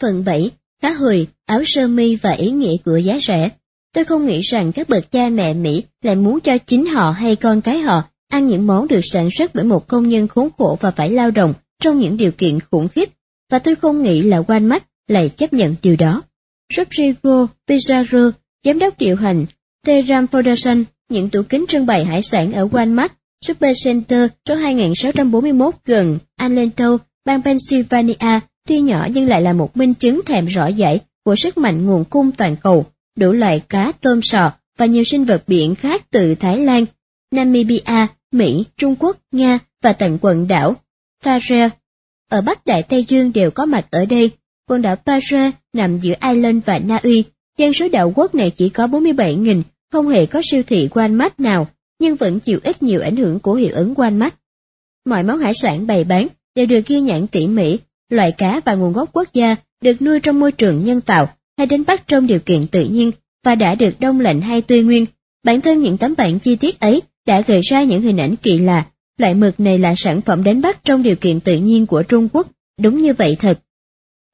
Phần 7. Cá hồi, áo sơ mi và ý nghĩa của giá rẻ. Tôi không nghĩ rằng các bậc cha mẹ Mỹ lại muốn cho chính họ hay con cái họ ăn những món được sản xuất bởi một công nhân khốn khổ và phải lao động trong những điều kiện khủng khiếp, và tôi không nghĩ là Walmart lại chấp nhận điều đó. Rodrigo Pizarro, giám đốc điều hành Teram Foundation, những tủ kính trưng bày hải sản ở Walmart Super Center số 2641 gần Alento, bang Pennsylvania, tuy nhỏ nhưng lại là một minh chứng thèm rõ giải của sức mạnh nguồn cung toàn cầu, đủ loại cá, tôm sò và nhiều sinh vật biển khác từ Thái Lan, Namibia, Mỹ, Trung Quốc, Nga và tận quần đảo Faroe. Ở Bắc Đại Tây Dương đều có mặt ở đây, quần đảo Faroe nằm giữa Ireland và Na Uy, dân số đảo quốc này chỉ có 47.000, không hề có siêu thị Walmart nào, nhưng vẫn chịu ít nhiều ảnh hưởng của hiệu ứng Walmart. Mọi món hải sản bày bán đều được ghi nhãn tỉ mỉ, loại cá và nguồn gốc quốc gia được nuôi trong môi trường nhân tạo hay đánh bắt trong điều kiện tự nhiên và đã được đông lạnh hay tươi nguyên. Bản thân những tấm bản chi tiết ấy đã gợi ra những hình ảnh kỳ lạ. Loại mực này là sản phẩm đánh bắt trong điều kiện tự nhiên của Trung Quốc, đúng như vậy thật.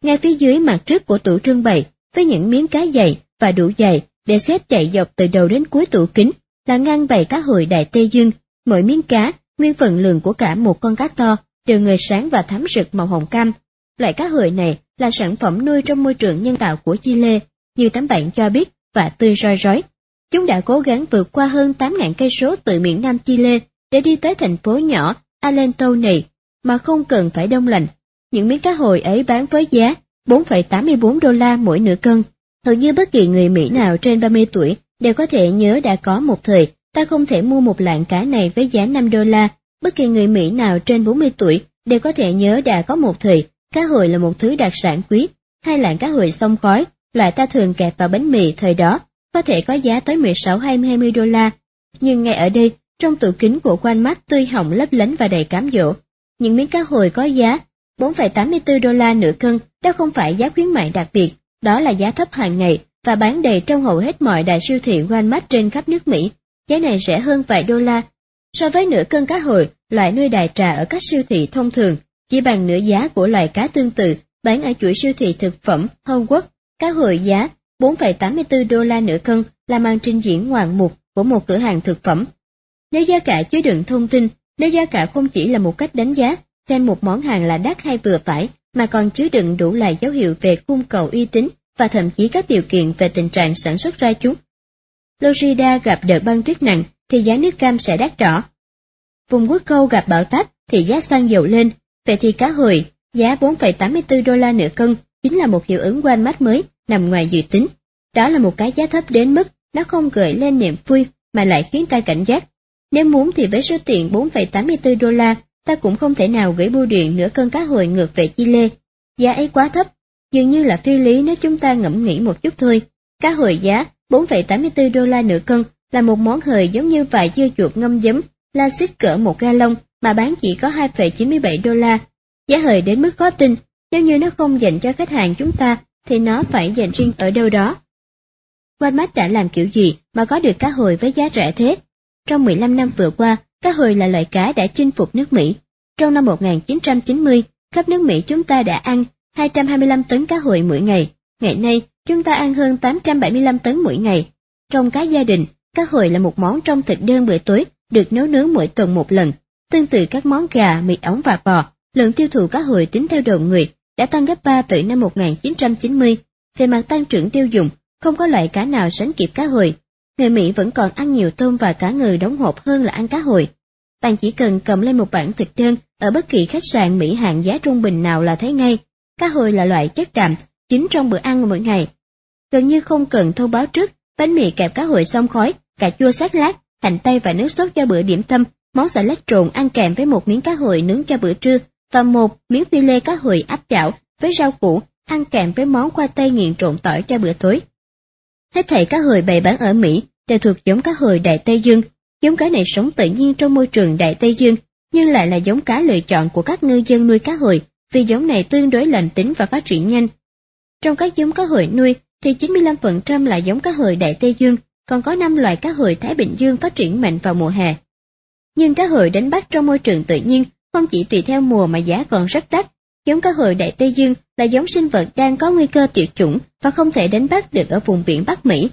Ngay phía dưới mặt trước của tủ trưng bày, với những miếng cá dày và đủ dày để xếp chạy dọc từ đầu đến cuối tủ kính, là ngăn bày cá hồi đại Tây Dương, mỗi miếng cá, nguyên phần lượng của cả một con cá to, đều người sáng và thắm rực màu hồng cam. Loại cá hồi này là sản phẩm nuôi trong môi trường nhân tạo của Chile, như tấm bạn cho biết, và tươi roi rói. Chúng đã cố gắng vượt qua hơn 8.000 cây số từ miền Nam Chile để đi tới thành phố nhỏ Alento này, mà không cần phải đông lạnh. Những miếng cá hồi ấy bán với giá 4,84 đô la mỗi nửa cân. Hầu như bất kỳ người Mỹ nào trên 30 tuổi đều có thể nhớ đã có một thời ta không thể mua một lạng cá này với giá 5 đô la. Bất kỳ người Mỹ nào trên 40 tuổi đều có thể nhớ đã có một thời cá hồi là một thứ đặc sản quý. Hai lạng cá hồi sông khói, loại ta thường kẹp vào bánh mì thời đó, có thể có giá tới 16 hay 20 đô la. Nhưng ngay ở đây, trong tủ kính của quan mắt tươi hồng lấp lánh và đầy cám dỗ, những miếng cá hồi có giá 4,84 đô la nửa cân, đó không phải giá khuyến mại đặc biệt, đó là giá thấp hàng ngày và bán đầy trong hầu hết mọi đại siêu thị Walmart trên khắp nước Mỹ. Giá này rẻ hơn vài đô la so với nửa cân cá hồi, loại nuôi đại trà ở các siêu thị thông thường, chỉ bằng nửa giá của loại cá tương tự bán ở chuỗi siêu thị thực phẩm Hồng Quốc. Cá hồi giá 4,84 đô la nửa cân là màn trình diễn ngoạn mục của một cửa hàng thực phẩm. Nếu giá cả chứa đựng thông tin, nếu giá cả không chỉ là một cách đánh giá, xem một món hàng là đắt hay vừa phải, mà còn chứa đựng đủ loại dấu hiệu về cung cầu uy tín và thậm chí các điều kiện về tình trạng sản xuất ra chúng. Florida gặp đợt băng tuyết nặng thì giá nước cam sẽ đắt đỏ. Vùng quốc câu gặp bão táp thì giá xăng dầu lên, vậy thì cá hồi, giá 4,84 đô la nửa cân chính là một hiệu ứng quan mắt mới nằm ngoài dự tính. Đó là một cái giá thấp đến mức nó không gợi lên niềm vui mà lại khiến ta cảnh giác. Nếu muốn thì với số tiền 4,84 đô la, ta cũng không thể nào gửi bưu điện nửa cân cá hồi ngược về Chile. Giá ấy quá thấp, dường như là phi lý nếu chúng ta ngẫm nghĩ một chút thôi. Cá hồi giá 4,84 đô la nửa cân là một món hời giống như vài dưa chuột ngâm giấm, la xích cỡ một ga lông mà bán chỉ có 2,97 đô la. Giá hời đến mức khó tin, nếu như nó không dành cho khách hàng chúng ta thì nó phải dành riêng ở đâu đó. Walmart đã làm kiểu gì mà có được cá hồi với giá rẻ thế? Trong 15 năm vừa qua, cá hồi là loại cá đã chinh phục nước Mỹ. Trong năm 1990, khắp nước Mỹ chúng ta đã ăn 225 tấn cá hồi mỗi ngày. Ngày nay, chúng ta ăn hơn 875 tấn mỗi ngày. Trong cá gia đình, cá hồi là một món trong thịt đơn bữa tối, được nấu nướng mỗi tuần một lần. Tương tự các món gà, mì ống và bò, lượng tiêu thụ cá hồi tính theo đầu người đã tăng gấp 3 từ năm 1990. Về mặt tăng trưởng tiêu dùng, không có loại cá nào sánh kịp cá hồi. Người Mỹ vẫn còn ăn nhiều tôm và cá ngừ đóng hộp hơn là ăn cá hồi. Bạn chỉ cần cầm lên một bản thực đơn ở bất kỳ khách sạn Mỹ hạng giá trung bình nào là thấy ngay, cá hồi là loại chất đạm, chính trong bữa ăn mỗi ngày. Gần như không cần thông báo trước, bánh mì kẹp cá hồi xong khói, cà chua sát lát, hành tây và nước sốt cho bữa điểm tâm, món xà lách trộn ăn kèm với một miếng cá hồi nướng cho bữa trưa và một miếng phi lê cá hồi áp chảo với rau củ, ăn kèm với món khoai tây nghiền trộn tỏi cho bữa tối. Hết thảy cá hồi bày bán ở Mỹ đều thuộc giống cá hồi Đại Tây Dương, giống cá này sống tự nhiên trong môi trường Đại Tây Dương, nhưng lại là giống cá lựa chọn của các ngư dân nuôi cá hồi, vì giống này tương đối lành tính và phát triển nhanh. Trong các giống cá hồi nuôi thì 95% là giống cá hồi Đại Tây Dương, còn có 5 loại cá hồi Thái Bình Dương phát triển mạnh vào mùa hè. Nhưng cá hồi đánh bắt trong môi trường tự nhiên không chỉ tùy theo mùa mà giá còn rất đắt, Giống cá hồi Đại Tây Dương là giống sinh vật đang có nguy cơ tuyệt chủng và không thể đánh bắt được ở vùng biển Bắc Mỹ.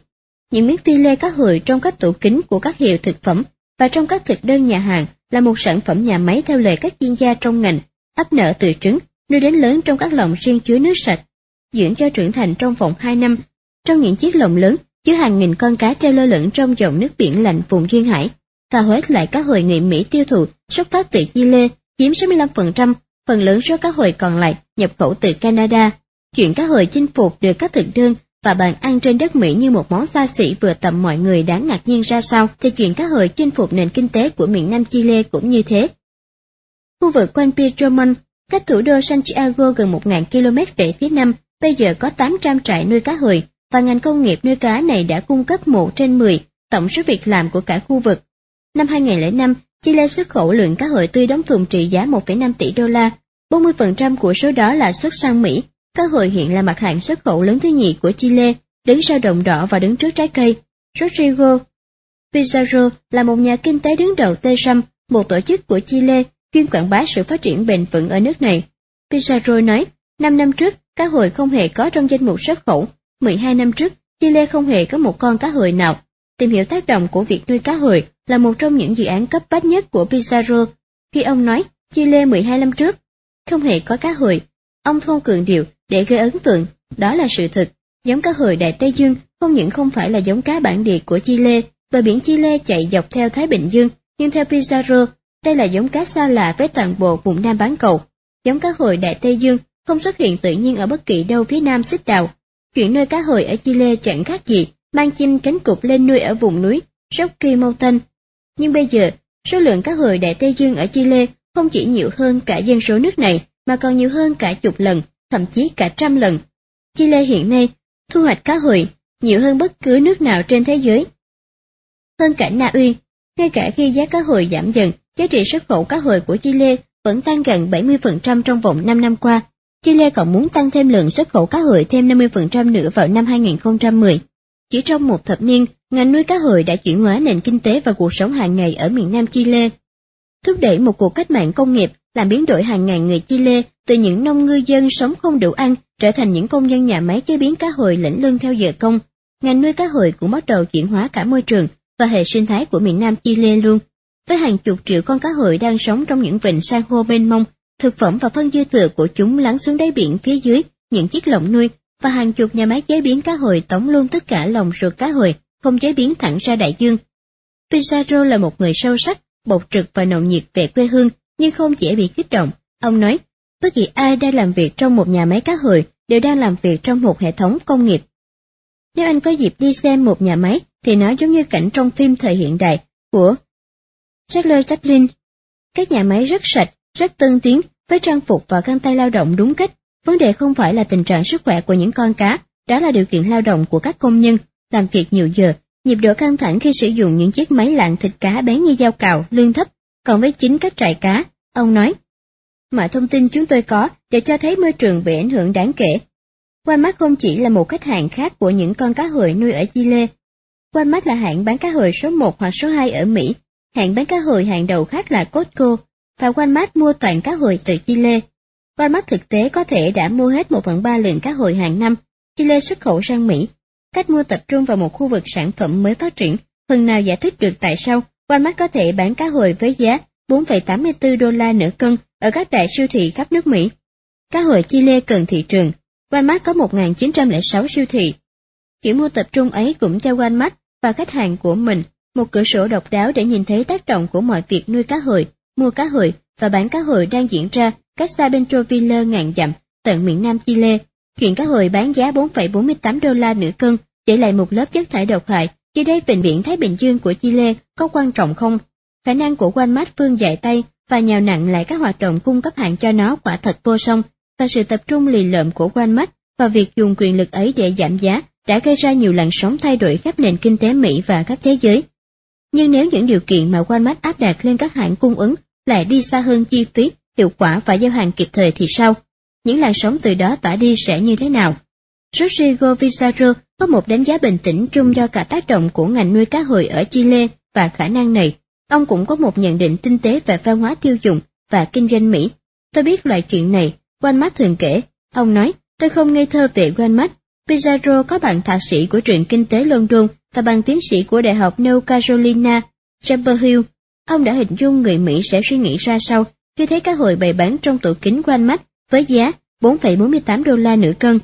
Những miếng phi lê cá hồi trong các tủ kính của các hiệu thực phẩm và trong các thực đơn nhà hàng là một sản phẩm nhà máy theo lời các chuyên gia trong ngành, ấp nở từ trứng, nuôi đến lớn trong các lồng riêng chứa nước sạch, dưỡng cho trưởng thành trong vòng 2 năm. Trong những chiếc lồng lớn chứa hàng nghìn con cá treo lơ lửng trong dòng nước biển lạnh vùng duyên hải, và hết lại cá hồi người Mỹ tiêu thụ xuất phát từ Chile, chiếm 65%, phần lớn số cá hồi còn lại nhập khẩu từ Canada. Chuyện cá hồi chinh phục được các thực đơn và bàn ăn trên đất Mỹ như một món xa xỉ vừa tầm mọi người đáng ngạc nhiên ra sao, thì chuyện cá hồi chinh phục nền kinh tế của miền Nam Chile cũng như thế. Khu vực quanh Pietromont, cách thủ đô Santiago gần 1.000 km về phía nam, bây giờ có 800 trại nuôi cá hồi, và ngành công nghiệp nuôi cá này đã cung cấp 1 trên 10 tổng số việc làm của cả khu vực. Năm 2005, Chile xuất khẩu lượng cá hồi tươi đóng thùng trị giá 1,5 tỷ đô la, 40% của số đó là xuất sang Mỹ. Cá hồi hiện là mặt hàng xuất khẩu lớn thứ nhì của Chile, đứng sau đồng đỏ và đứng trước trái cây. Rodrigo Pizarro là một nhà kinh tế đứng đầu TESAM, một tổ chức của Chile chuyên quảng bá sự phát triển bền vững ở nước này. Pizarro nói, 5 năm trước, cá hồi không hề có trong danh mục xuất khẩu, 12 năm trước, Chile không hề có một con cá hồi nào. Tìm hiểu tác động của việc nuôi cá hồi là một trong những dự án cấp bách nhất của Pizarro. Khi ông nói Chile 12 năm trước, không hề có cá hồi, ông thôn cường điệu để gây ấn tượng, đó là sự thật. Giống cá hồi Đại Tây Dương không những không phải là giống cá bản địa của Chile, và biển Chile chạy dọc theo Thái Bình Dương, nhưng theo Pizarro, đây là giống cá xa lạ với toàn bộ vùng Nam bán cầu. Giống cá hồi Đại Tây Dương không xuất hiện tự nhiên ở bất kỳ đâu phía Nam xích đào. Chuyện nuôi cá hồi ở Chile chẳng khác gì, mang chim cánh cụt lên nuôi ở vùng núi Rocky Mountain nhưng bây giờ, số lượng cá hồi Đại Tây Dương ở Chile không chỉ nhiều hơn cả dân số nước này, mà còn nhiều hơn cả chục lần, thậm chí cả trăm lần. Chile hiện nay thu hoạch cá hồi nhiều hơn bất cứ nước nào trên thế giới. Hơn cả Na Uy, ngay cả khi giá cá hồi giảm dần, giá trị xuất khẩu cá hồi của Chile vẫn tăng gần 70% trong vòng 5 năm qua. Chile còn muốn tăng thêm lượng xuất khẩu cá hồi thêm 50% nữa vào năm 2010. Chỉ trong một thập niên, ngành nuôi cá hồi đã chuyển hóa nền kinh tế và cuộc sống hàng ngày ở miền Nam Chile. Thúc đẩy một cuộc cách mạng công nghiệp làm biến đổi hàng ngàn người Chile từ những nông ngư dân sống không đủ ăn trở thành những công nhân nhà máy chế biến cá hồi lĩnh lương theo giờ công. Ngành nuôi cá hồi cũng bắt đầu chuyển hóa cả môi trường và hệ sinh thái của miền Nam Chile luôn. Với hàng chục triệu con cá hồi đang sống trong những vịnh san hô mênh mông, thực phẩm và phân dư thừa của chúng lắng xuống đáy biển phía dưới những chiếc lồng nuôi và hàng chục nhà máy chế biến cá hồi tống luôn tất cả lòng ruột cá hồi, không chế biến thẳng ra đại dương. Pizarro là một người sâu sắc, bộc trực và nồng nhiệt về quê hương, nhưng không dễ bị kích động. Ông nói, bất kỳ ai đang làm việc trong một nhà máy cá hồi đều đang làm việc trong một hệ thống công nghiệp. Nếu anh có dịp đi xem một nhà máy, thì nó giống như cảnh trong phim thời hiện đại của Charles Chaplin. Các nhà máy rất sạch, rất tân tiến, với trang phục và găng tay lao động đúng cách, Vấn đề không phải là tình trạng sức khỏe của những con cá, đó là điều kiện lao động của các công nhân, làm việc nhiều giờ, nhịp độ căng thẳng khi sử dụng những chiếc máy lạnh thịt cá bén như dao cào, lương thấp, còn với chính các trại cá, ông nói. Mọi thông tin chúng tôi có để cho thấy môi trường bị ảnh hưởng đáng kể. Walmart không chỉ là một khách hàng khác của những con cá hồi nuôi ở Chile. Walmart là hãng bán cá hồi số 1 hoặc số 2 ở Mỹ, hãng bán cá hồi hàng đầu khác là Costco, và Walmart mua toàn cá hồi từ Chile. Walmart thực tế có thể đã mua hết một phần ba lượng cá hồi hàng năm, Chile xuất khẩu sang Mỹ. Cách mua tập trung vào một khu vực sản phẩm mới phát triển, phần nào giải thích được tại sao Walmart có thể bán cá hồi với giá 4,84 đô la nửa cân ở các đại siêu thị khắp nước Mỹ. Cá hồi Chile cần thị trường, Walmart có 1.906 siêu thị. Kiểu mua tập trung ấy cũng cho Walmart và khách hàng của mình một cửa sổ độc đáo để nhìn thấy tác động của mọi việc nuôi cá hồi, mua cá hồi và bán cá hồi đang diễn ra cách xa Bentroville ngàn dặm, tận miền Nam Chile. Chuyện cá hồi bán giá 4,48 đô la nửa cân, để lại một lớp chất thải độc hại, khi đây vịnh biển Thái Bình Dương của Chile có quan trọng không? Khả năng của Walmart phương dài tay và nhào nặng lại các hoạt động cung cấp hàng cho nó quả thật vô song, và sự tập trung lì lợm của Walmart và việc dùng quyền lực ấy để giảm giá đã gây ra nhiều làn sóng thay đổi khắp nền kinh tế Mỹ và khắp thế giới. Nhưng nếu những điều kiện mà Walmart áp đặt lên các hãng cung ứng lại đi xa hơn chi phí hiệu quả và giao hàng kịp thời thì sao? Những làn sóng từ đó tỏa đi sẽ như thế nào? Rodrigo Pizarro có một đánh giá bình tĩnh chung do cả tác động của ngành nuôi cá hồi ở Chile và khả năng này. Ông cũng có một nhận định tinh tế về văn hóa tiêu dùng và kinh doanh Mỹ. Tôi biết loại chuyện này, Walmart thường kể. Ông nói, tôi không ngây thơ về Walmart. Pizarro có bằng thạc sĩ của trường kinh tế London và bằng tiến sĩ của Đại học New Carolina, Chapel Hill. Ông đã hình dung người Mỹ sẽ suy nghĩ ra sao khi thấy các hội bày bán trong tủ kính quanh mắt với giá 4,48 đô la nửa cân.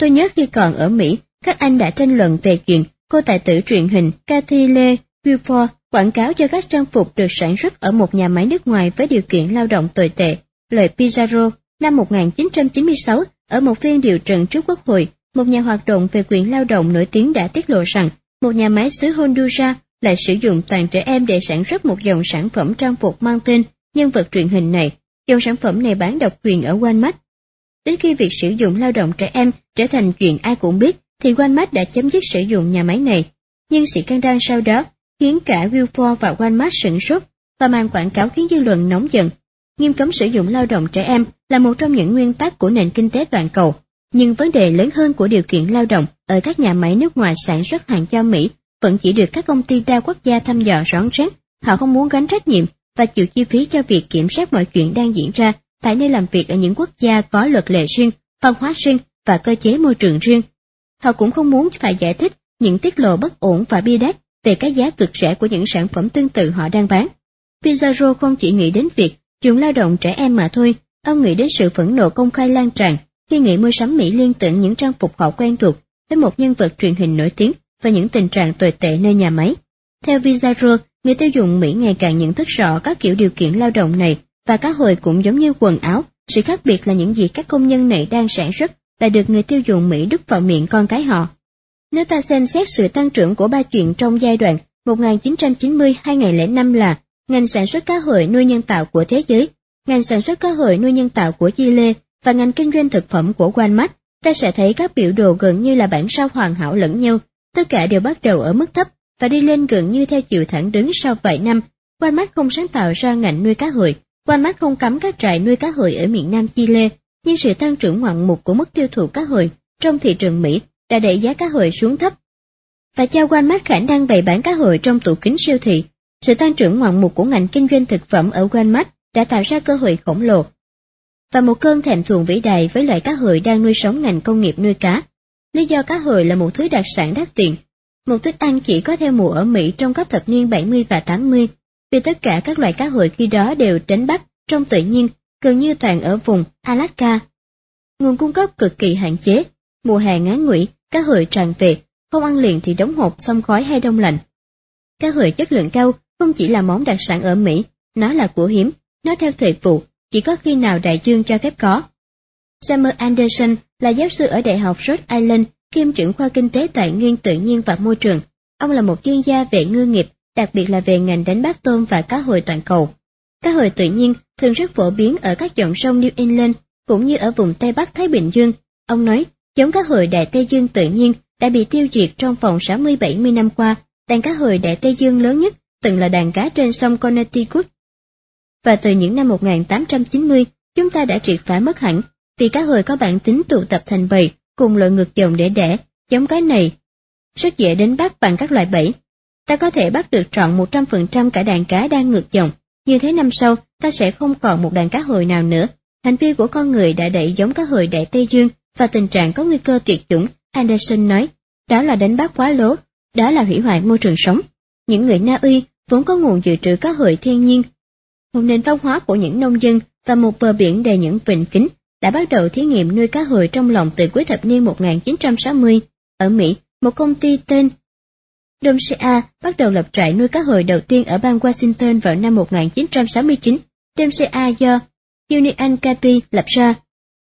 Tôi nhớ khi còn ở Mỹ, các anh đã tranh luận về chuyện cô tài tử truyền hình Cathy Lee Wilford quảng cáo cho các trang phục được sản xuất ở một nhà máy nước ngoài với điều kiện lao động tồi tệ. Lời Pizarro năm 1996 ở một phiên điều trần trước Quốc hội, một nhà hoạt động về quyền lao động nổi tiếng đã tiết lộ rằng một nhà máy xứ Honduras lại sử dụng toàn trẻ em để sản xuất một dòng sản phẩm trang phục mang tên nhân vật truyền hình này. Dòng sản phẩm này bán độc quyền ở Walmart. Đến khi việc sử dụng lao động trẻ em trở thành chuyện ai cũng biết, thì Walmart đã chấm dứt sử dụng nhà máy này. Nhưng sự căng đan sau đó khiến cả Wilford và Walmart sửng sốt và màn quảng cáo khiến dư luận nóng giận. Nghiêm cấm sử dụng lao động trẻ em là một trong những nguyên tắc của nền kinh tế toàn cầu, nhưng vấn đề lớn hơn của điều kiện lao động ở các nhà máy nước ngoài sản xuất hàng cho Mỹ vẫn chỉ được các công ty đa quốc gia thăm dò rón rén. Họ không muốn gánh trách nhiệm và chịu chi phí cho việc kiểm soát mọi chuyện đang diễn ra tại nơi làm việc ở những quốc gia có luật lệ riêng, văn hóa riêng và cơ chế môi trường riêng. Họ cũng không muốn phải giải thích những tiết lộ bất ổn và bi đát về cái giá cực rẻ của những sản phẩm tương tự họ đang bán. Pizarro không chỉ nghĩ đến việc dùng lao động trẻ em mà thôi, ông nghĩ đến sự phẫn nộ công khai lan tràn khi nghĩ mua sắm Mỹ liên tưởng những trang phục họ quen thuộc với một nhân vật truyền hình nổi tiếng và những tình trạng tồi tệ nơi nhà máy. Theo Vizaro, người tiêu dùng Mỹ ngày càng nhận thức rõ các kiểu điều kiện lao động này và cá hồi cũng giống như quần áo, sự khác biệt là những gì các công nhân này đang sản xuất lại được người tiêu dùng Mỹ đút vào miệng con cái họ. Nếu ta xem xét sự tăng trưởng của ba chuyện trong giai đoạn 1990-2005 là ngành sản xuất cá hồi nuôi nhân tạo của thế giới, ngành sản xuất cá hồi nuôi nhân tạo của Chile và ngành kinh doanh thực phẩm của Walmart, ta sẽ thấy các biểu đồ gần như là bản sao hoàn hảo lẫn nhau, tất cả đều bắt đầu ở mức thấp và đi lên gần như theo chiều thẳng đứng sau vài năm. Walmart không sáng tạo ra ngành nuôi cá hồi, Walmart không cấm các trại nuôi cá hồi ở miền Nam Chile, nhưng sự tăng trưởng ngoạn mục của mức tiêu thụ cá hồi trong thị trường Mỹ đã đẩy giá cá hồi xuống thấp và cho Walmart khả năng bày bán cá hồi trong tủ kính siêu thị. Sự tăng trưởng ngoạn mục của ngành kinh doanh thực phẩm ở Walmart đã tạo ra cơ hội khổng lồ và một cơn thèm thuồng vĩ đại với loại cá hồi đang nuôi sống ngành công nghiệp nuôi cá. Lý do cá hồi là một thứ đặc sản đắt tiền, một thức ăn chỉ có theo mùa ở Mỹ trong các thập niên 70 và 80, vì tất cả các loại cá hồi khi đó đều đánh bắt trong tự nhiên, gần như toàn ở vùng Alaska. Nguồn cung cấp cực kỳ hạn chế, mùa hè ngắn ngủi, cá hồi tràn về, không ăn liền thì đóng hộp xong khói hay đông lạnh. Cá hồi chất lượng cao không chỉ là món đặc sản ở Mỹ, nó là của hiếm, nó theo thời vụ, chỉ có khi nào đại dương cho phép có. Samuel Anderson là giáo sư ở Đại học Rhode Island, kiêm trưởng khoa kinh tế tài nguyên tự nhiên và môi trường. Ông là một chuyên gia về ngư nghiệp, đặc biệt là về ngành đánh bắt tôm và cá hồi toàn cầu. Cá hồi tự nhiên thường rất phổ biến ở các dòng sông New England, cũng như ở vùng Tây Bắc Thái Bình Dương. Ông nói, giống cá hồi Đại Tây Dương tự nhiên đã bị tiêu diệt trong vòng 60-70 năm qua. Đàn cá hồi Đại Tây Dương lớn nhất từng là đàn cá trên sông Connecticut. Và từ những năm 1890, chúng ta đã triệt phá mất hẳn, vì cá hồi có bản tính tụ tập thành bầy, cùng loại ngược dòng để đẻ, giống cái này. Rất dễ đánh bắt bằng các loại bẫy. Ta có thể bắt được trọn 100% cả đàn cá đang ngược dòng, như thế năm sau ta sẽ không còn một đàn cá hồi nào nữa. Hành vi của con người đã đẩy giống cá hồi đại Tây Dương và tình trạng có nguy cơ tuyệt chủng, Anderson nói. Đó là đánh bắt quá lố, đó là hủy hoại môi trường sống. Những người Na Uy vốn có nguồn dự trữ cá hồi thiên nhiên. Một nền văn hóa của những nông dân và một bờ biển đầy những vịnh kính đã bắt đầu thí nghiệm nuôi cá hồi trong lòng từ cuối thập niên 1960. Ở Mỹ, một công ty tên Domsea bắt đầu lập trại nuôi cá hồi đầu tiên ở bang Washington vào năm 1969. Domsea do Union Capi lập ra.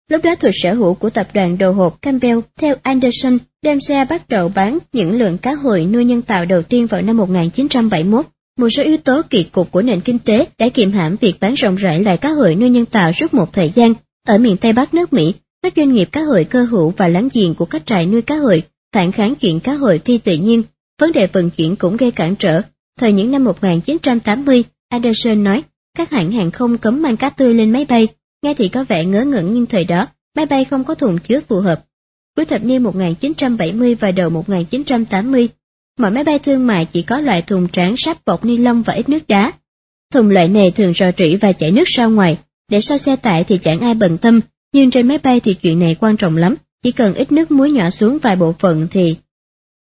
Lúc đó thuộc sở hữu của tập đoàn đồ hộp Campbell. Theo Anderson, Domsea bắt đầu bán những lượng cá hồi nuôi nhân tạo đầu tiên vào năm 1971. Một số yếu tố kỳ cục của nền kinh tế đã kiềm hãm việc bán rộng rãi lại cá hồi nuôi nhân tạo suốt một thời gian. Ở miền Tây Bắc nước Mỹ, các doanh nghiệp cá hồi cơ hữu và láng giềng của các trại nuôi cá hồi phản kháng chuyện cá hồi phi tự nhiên Vấn đề vận chuyển cũng gây cản trở. Thời những năm 1980, Anderson nói, các hãng hàng không cấm mang cá tươi lên máy bay, nghe thì có vẻ ngớ ngẩn nhưng thời đó, máy bay không có thùng chứa phù hợp. Cuối thập niên 1970 và đầu 1980, mọi máy bay thương mại chỉ có loại thùng tráng sáp bọc ni lông và ít nước đá. Thùng loại này thường rò rỉ và chảy nước ra ngoài, để sau xe tải thì chẳng ai bận tâm, nhưng trên máy bay thì chuyện này quan trọng lắm, chỉ cần ít nước muối nhỏ xuống vài bộ phận thì...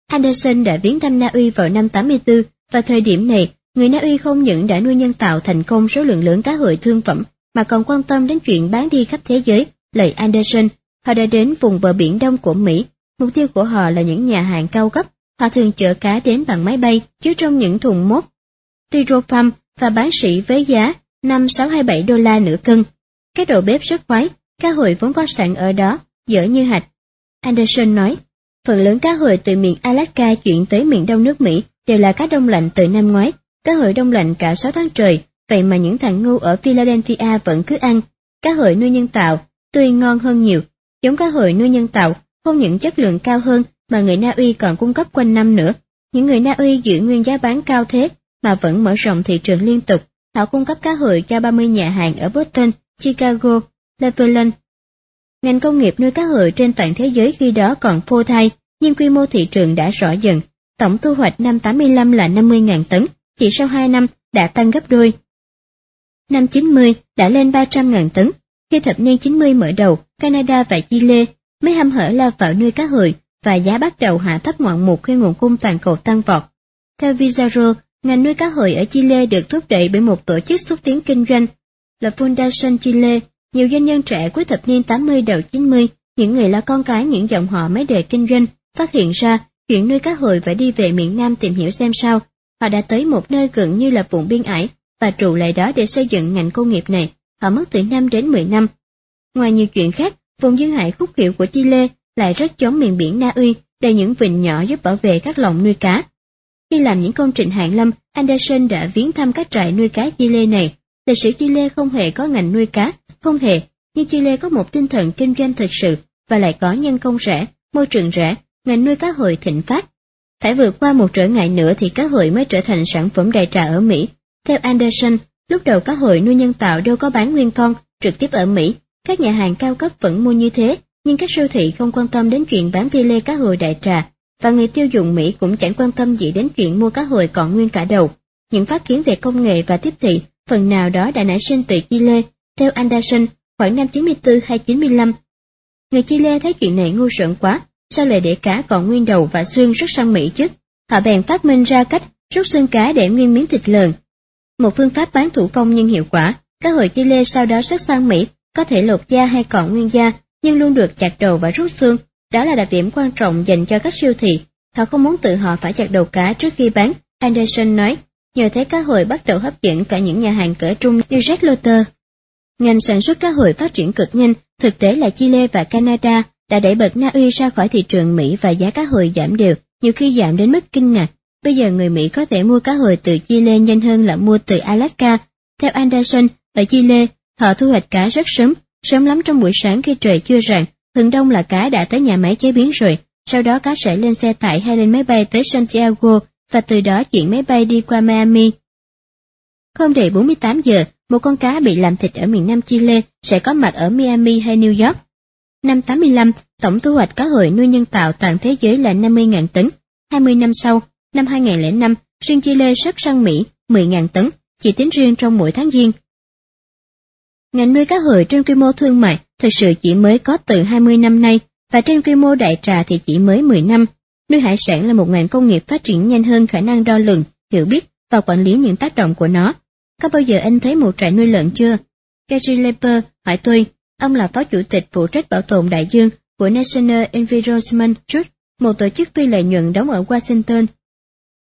Anderson đã viếng thăm Na Uy vào năm 84, và thời điểm này, người Na Uy không những đã nuôi nhân tạo thành công số lượng lớn cá hồi thương phẩm, mà còn quan tâm đến chuyện bán đi khắp thế giới, lời Anderson. Họ đã đến vùng bờ biển đông của Mỹ, mục tiêu của họ là những nhà hàng cao cấp, họ thường chở cá đến bằng máy bay, chứa trong những thùng mốt, styrofoam và bán sỉ với giá. 5627 đô la nửa cân. Các đầu bếp rất khoái, cá hồi vốn có sẵn ở đó, dở như hạch. Anderson nói, phần lớn cá hồi từ miền Alaska chuyển tới miền đông nước Mỹ đều là cá đông lạnh từ năm ngoái, cá hồi đông lạnh cả 6 tháng trời, vậy mà những thằng ngu ở Philadelphia vẫn cứ ăn. Cá hồi nuôi nhân tạo, tuy ngon hơn nhiều, giống cá hồi nuôi nhân tạo, không những chất lượng cao hơn mà người Na Uy còn cung cấp quanh năm nữa. Những người Na Uy giữ nguyên giá bán cao thế mà vẫn mở rộng thị trường liên tục. Họ cung cấp cá hồi cho 30 nhà hàng ở Boston, Chicago, Cleveland. Ngành công nghiệp nuôi cá hồi trên toàn thế giới khi đó còn phô thai, nhưng quy mô thị trường đã rõ dần. Tổng thu hoạch năm 85 là 50.000 tấn, chỉ sau 2 năm đã tăng gấp đôi. Năm 90 đã lên 300.000 tấn. Khi thập niên 90 mở đầu, Canada và Chile mới hăm hở lao vào nuôi cá hồi và giá bắt đầu hạ thấp ngoạn mục khi nguồn cung toàn cầu tăng vọt. Theo Vizarro, ngành nuôi cá hồi ở Chile được thúc đẩy bởi một tổ chức xúc tiến kinh doanh là Fundación Chile. Nhiều doanh nhân trẻ cuối thập niên 80 đầu 90, những người là con cái những dòng họ mấy đời kinh doanh, phát hiện ra chuyện nuôi cá hồi phải đi về miền Nam tìm hiểu xem sao. Họ đã tới một nơi gần như là vùng biên ải và trụ lại đó để xây dựng ngành công nghiệp này. Họ mất từ 5 đến 10 năm. Ngoài nhiều chuyện khác, vùng duyên hải khúc hiệu của Chile lại rất giống miền biển Na Uy, đầy những vịnh nhỏ giúp bảo vệ các lồng nuôi cá. Khi làm những công trình hạng lâm, Anderson đã viếng thăm các trại nuôi cá Chile này. Lịch sử Chile không hề có ngành nuôi cá, không hề, nhưng Chile có một tinh thần kinh doanh thực sự và lại có nhân công rẻ, môi trường rẻ, ngành nuôi cá hồi thịnh phát. Phải vượt qua một trở ngại nữa thì cá hồi mới trở thành sản phẩm đại trà ở Mỹ. Theo Anderson, lúc đầu cá hồi nuôi nhân tạo đâu có bán nguyên con, trực tiếp ở Mỹ, các nhà hàng cao cấp vẫn mua như thế, nhưng các siêu thị không quan tâm đến chuyện bán phi lê cá hồi đại trà, và người tiêu dùng Mỹ cũng chẳng quan tâm gì đến chuyện mua cá hồi còn nguyên cả đầu. Những phát kiến về công nghệ và tiếp thị phần nào đó đã nảy sinh từ Chile, theo Anderson, khoảng năm 94 hay 95. Người Chile thấy chuyện này ngu xuẩn quá, sao lại để cá còn nguyên đầu và xương rất sang Mỹ chứ? Họ bèn phát minh ra cách rút xương cá để nguyên miếng thịt lợn. Một phương pháp bán thủ công nhưng hiệu quả, cá hồi Chile sau đó xuất sang Mỹ, có thể lột da hay còn nguyên da, nhưng luôn được chặt đầu và rút xương. Đó là đặc điểm quan trọng dành cho các siêu thị. Họ không muốn tự họ phải chặt đầu cá trước khi bán, Anderson nói. Nhờ thế cá hồi bắt đầu hấp dẫn cả những nhà hàng cỡ trung như Jack Lotter. Ngành sản xuất cá hồi phát triển cực nhanh, thực tế là Chile và Canada đã đẩy bật Na Uy ra khỏi thị trường Mỹ và giá cá hồi giảm đều, nhiều khi giảm đến mức kinh ngạc. Bây giờ người Mỹ có thể mua cá hồi từ Chile nhanh hơn là mua từ Alaska. Theo Anderson, ở Chile, họ thu hoạch cá rất sớm, sớm lắm trong buổi sáng khi trời chưa rạng, thường đông là cá đã tới nhà máy chế biến rồi, sau đó cá sẽ lên xe tải hay lên máy bay tới Santiago và từ đó chuyển máy bay đi qua Miami. Không đầy 48 giờ, một con cá bị làm thịt ở miền Nam Chile sẽ có mặt ở Miami hay New York. Năm 85, tổng thu hoạch cá hồi nuôi nhân tạo toàn thế giới là 50.000 tấn. 20 năm sau, năm 2005, riêng Chile xuất sang Mỹ 10.000 tấn, chỉ tính riêng trong mỗi tháng giêng. Ngành nuôi cá hồi trên quy mô thương mại thực sự chỉ mới có từ 20 năm nay, và trên quy mô đại trà thì chỉ mới 10 năm. Nuôi hải sản là một ngành công nghiệp phát triển nhanh hơn khả năng đo lường, hiểu biết và quản lý những tác động của nó. Có bao giờ anh thấy một trại nuôi lợn chưa? Gary Leper hỏi tôi, ông là phó chủ tịch phụ trách bảo tồn đại dương của National Environment Trust, một tổ chức phi lợi nhuận đóng ở Washington.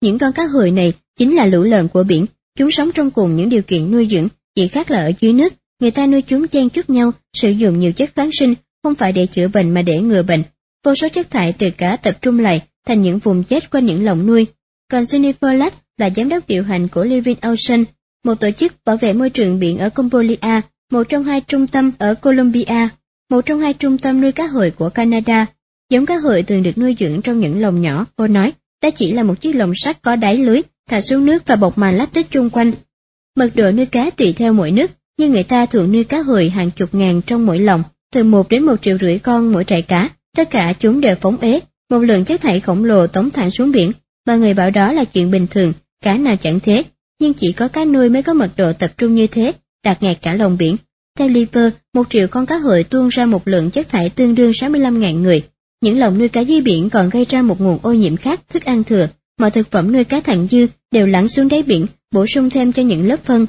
Những con cá hồi này chính là lũ lợn của biển, chúng sống trong cùng những điều kiện nuôi dưỡng, chỉ khác là ở dưới nước, người ta nuôi chúng chen chúc nhau, sử dụng nhiều chất kháng sinh, không phải để chữa bệnh mà để ngừa bệnh. Vô số chất thải từ cá tập trung lại thành những vùng chết qua những lồng nuôi. Còn Jennifer Ladd là giám đốc điều hành của Living Ocean, một tổ chức bảo vệ môi trường biển ở Cambodia, một trong hai trung tâm ở Colombia, một trong hai trung tâm nuôi cá hồi của Canada. Giống cá hồi thường được nuôi dưỡng trong những lồng nhỏ, cô nói, đó chỉ là một chiếc lồng sắt có đáy lưới, thả xuống nước và bọc màn lát tích chung quanh. Mật độ nuôi cá tùy theo mỗi nước, nhưng người ta thường nuôi cá hồi hàng chục ngàn trong mỗi lồng, từ một đến một triệu rưỡi con mỗi trại cá, tất cả chúng đều phóng ế, một lượng chất thải khổng lồ tống thẳng xuống biển, mà người bảo đó là chuyện bình thường, cá nào chẳng thế, nhưng chỉ có cá nuôi mới có mật độ tập trung như thế, đạt ngạt cả lồng biển. Theo Liver, một triệu con cá hồi tuôn ra một lượng chất thải tương đương 65.000 người. Những lồng nuôi cá dưới biển còn gây ra một nguồn ô nhiễm khác, thức ăn thừa. Mọi thực phẩm nuôi cá thẳng dư đều lắng xuống đáy biển, bổ sung thêm cho những lớp phân.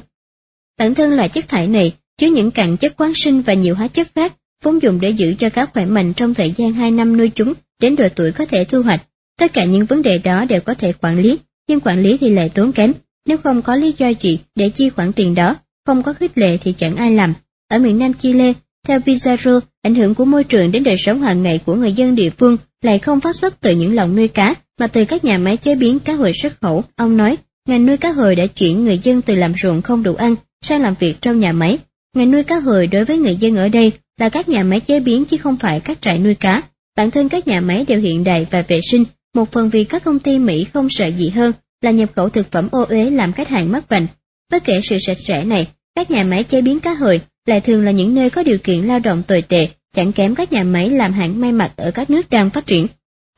Bản thân loại chất thải này chứa những cặn chất khoáng sinh và nhiều hóa chất khác, vốn dùng để giữ cho cá khỏe mạnh trong thời gian 2 năm nuôi chúng đến độ tuổi có thể thu hoạch. Tất cả những vấn đề đó đều có thể quản lý, nhưng quản lý thì lại tốn kém, nếu không có lý do gì để chi khoản tiền đó, không có khích lệ thì chẳng ai làm. Ở miền Nam Chile, theo Pizarro, ảnh hưởng của môi trường đến đời sống hàng ngày của người dân địa phương lại không phát xuất từ những lồng nuôi cá, mà từ các nhà máy chế biến cá hồi xuất khẩu. Ông nói, ngành nuôi cá hồi đã chuyển người dân từ làm ruộng không đủ ăn sang làm việc trong nhà máy. Ngành nuôi cá hồi đối với người dân ở đây là các nhà máy chế biến chứ không phải các trại nuôi cá. Bản thân các nhà máy đều hiện đại và vệ sinh, một phần vì các công ty Mỹ không sợ gì hơn là nhập khẩu thực phẩm ô uế làm khách hàng mắc bệnh. Bất kể sự sạch sẽ này, các nhà máy chế biến cá hồi lại thường là những nơi có điều kiện lao động tồi tệ, chẳng kém các nhà máy làm hãng may mặc ở các nước đang phát triển.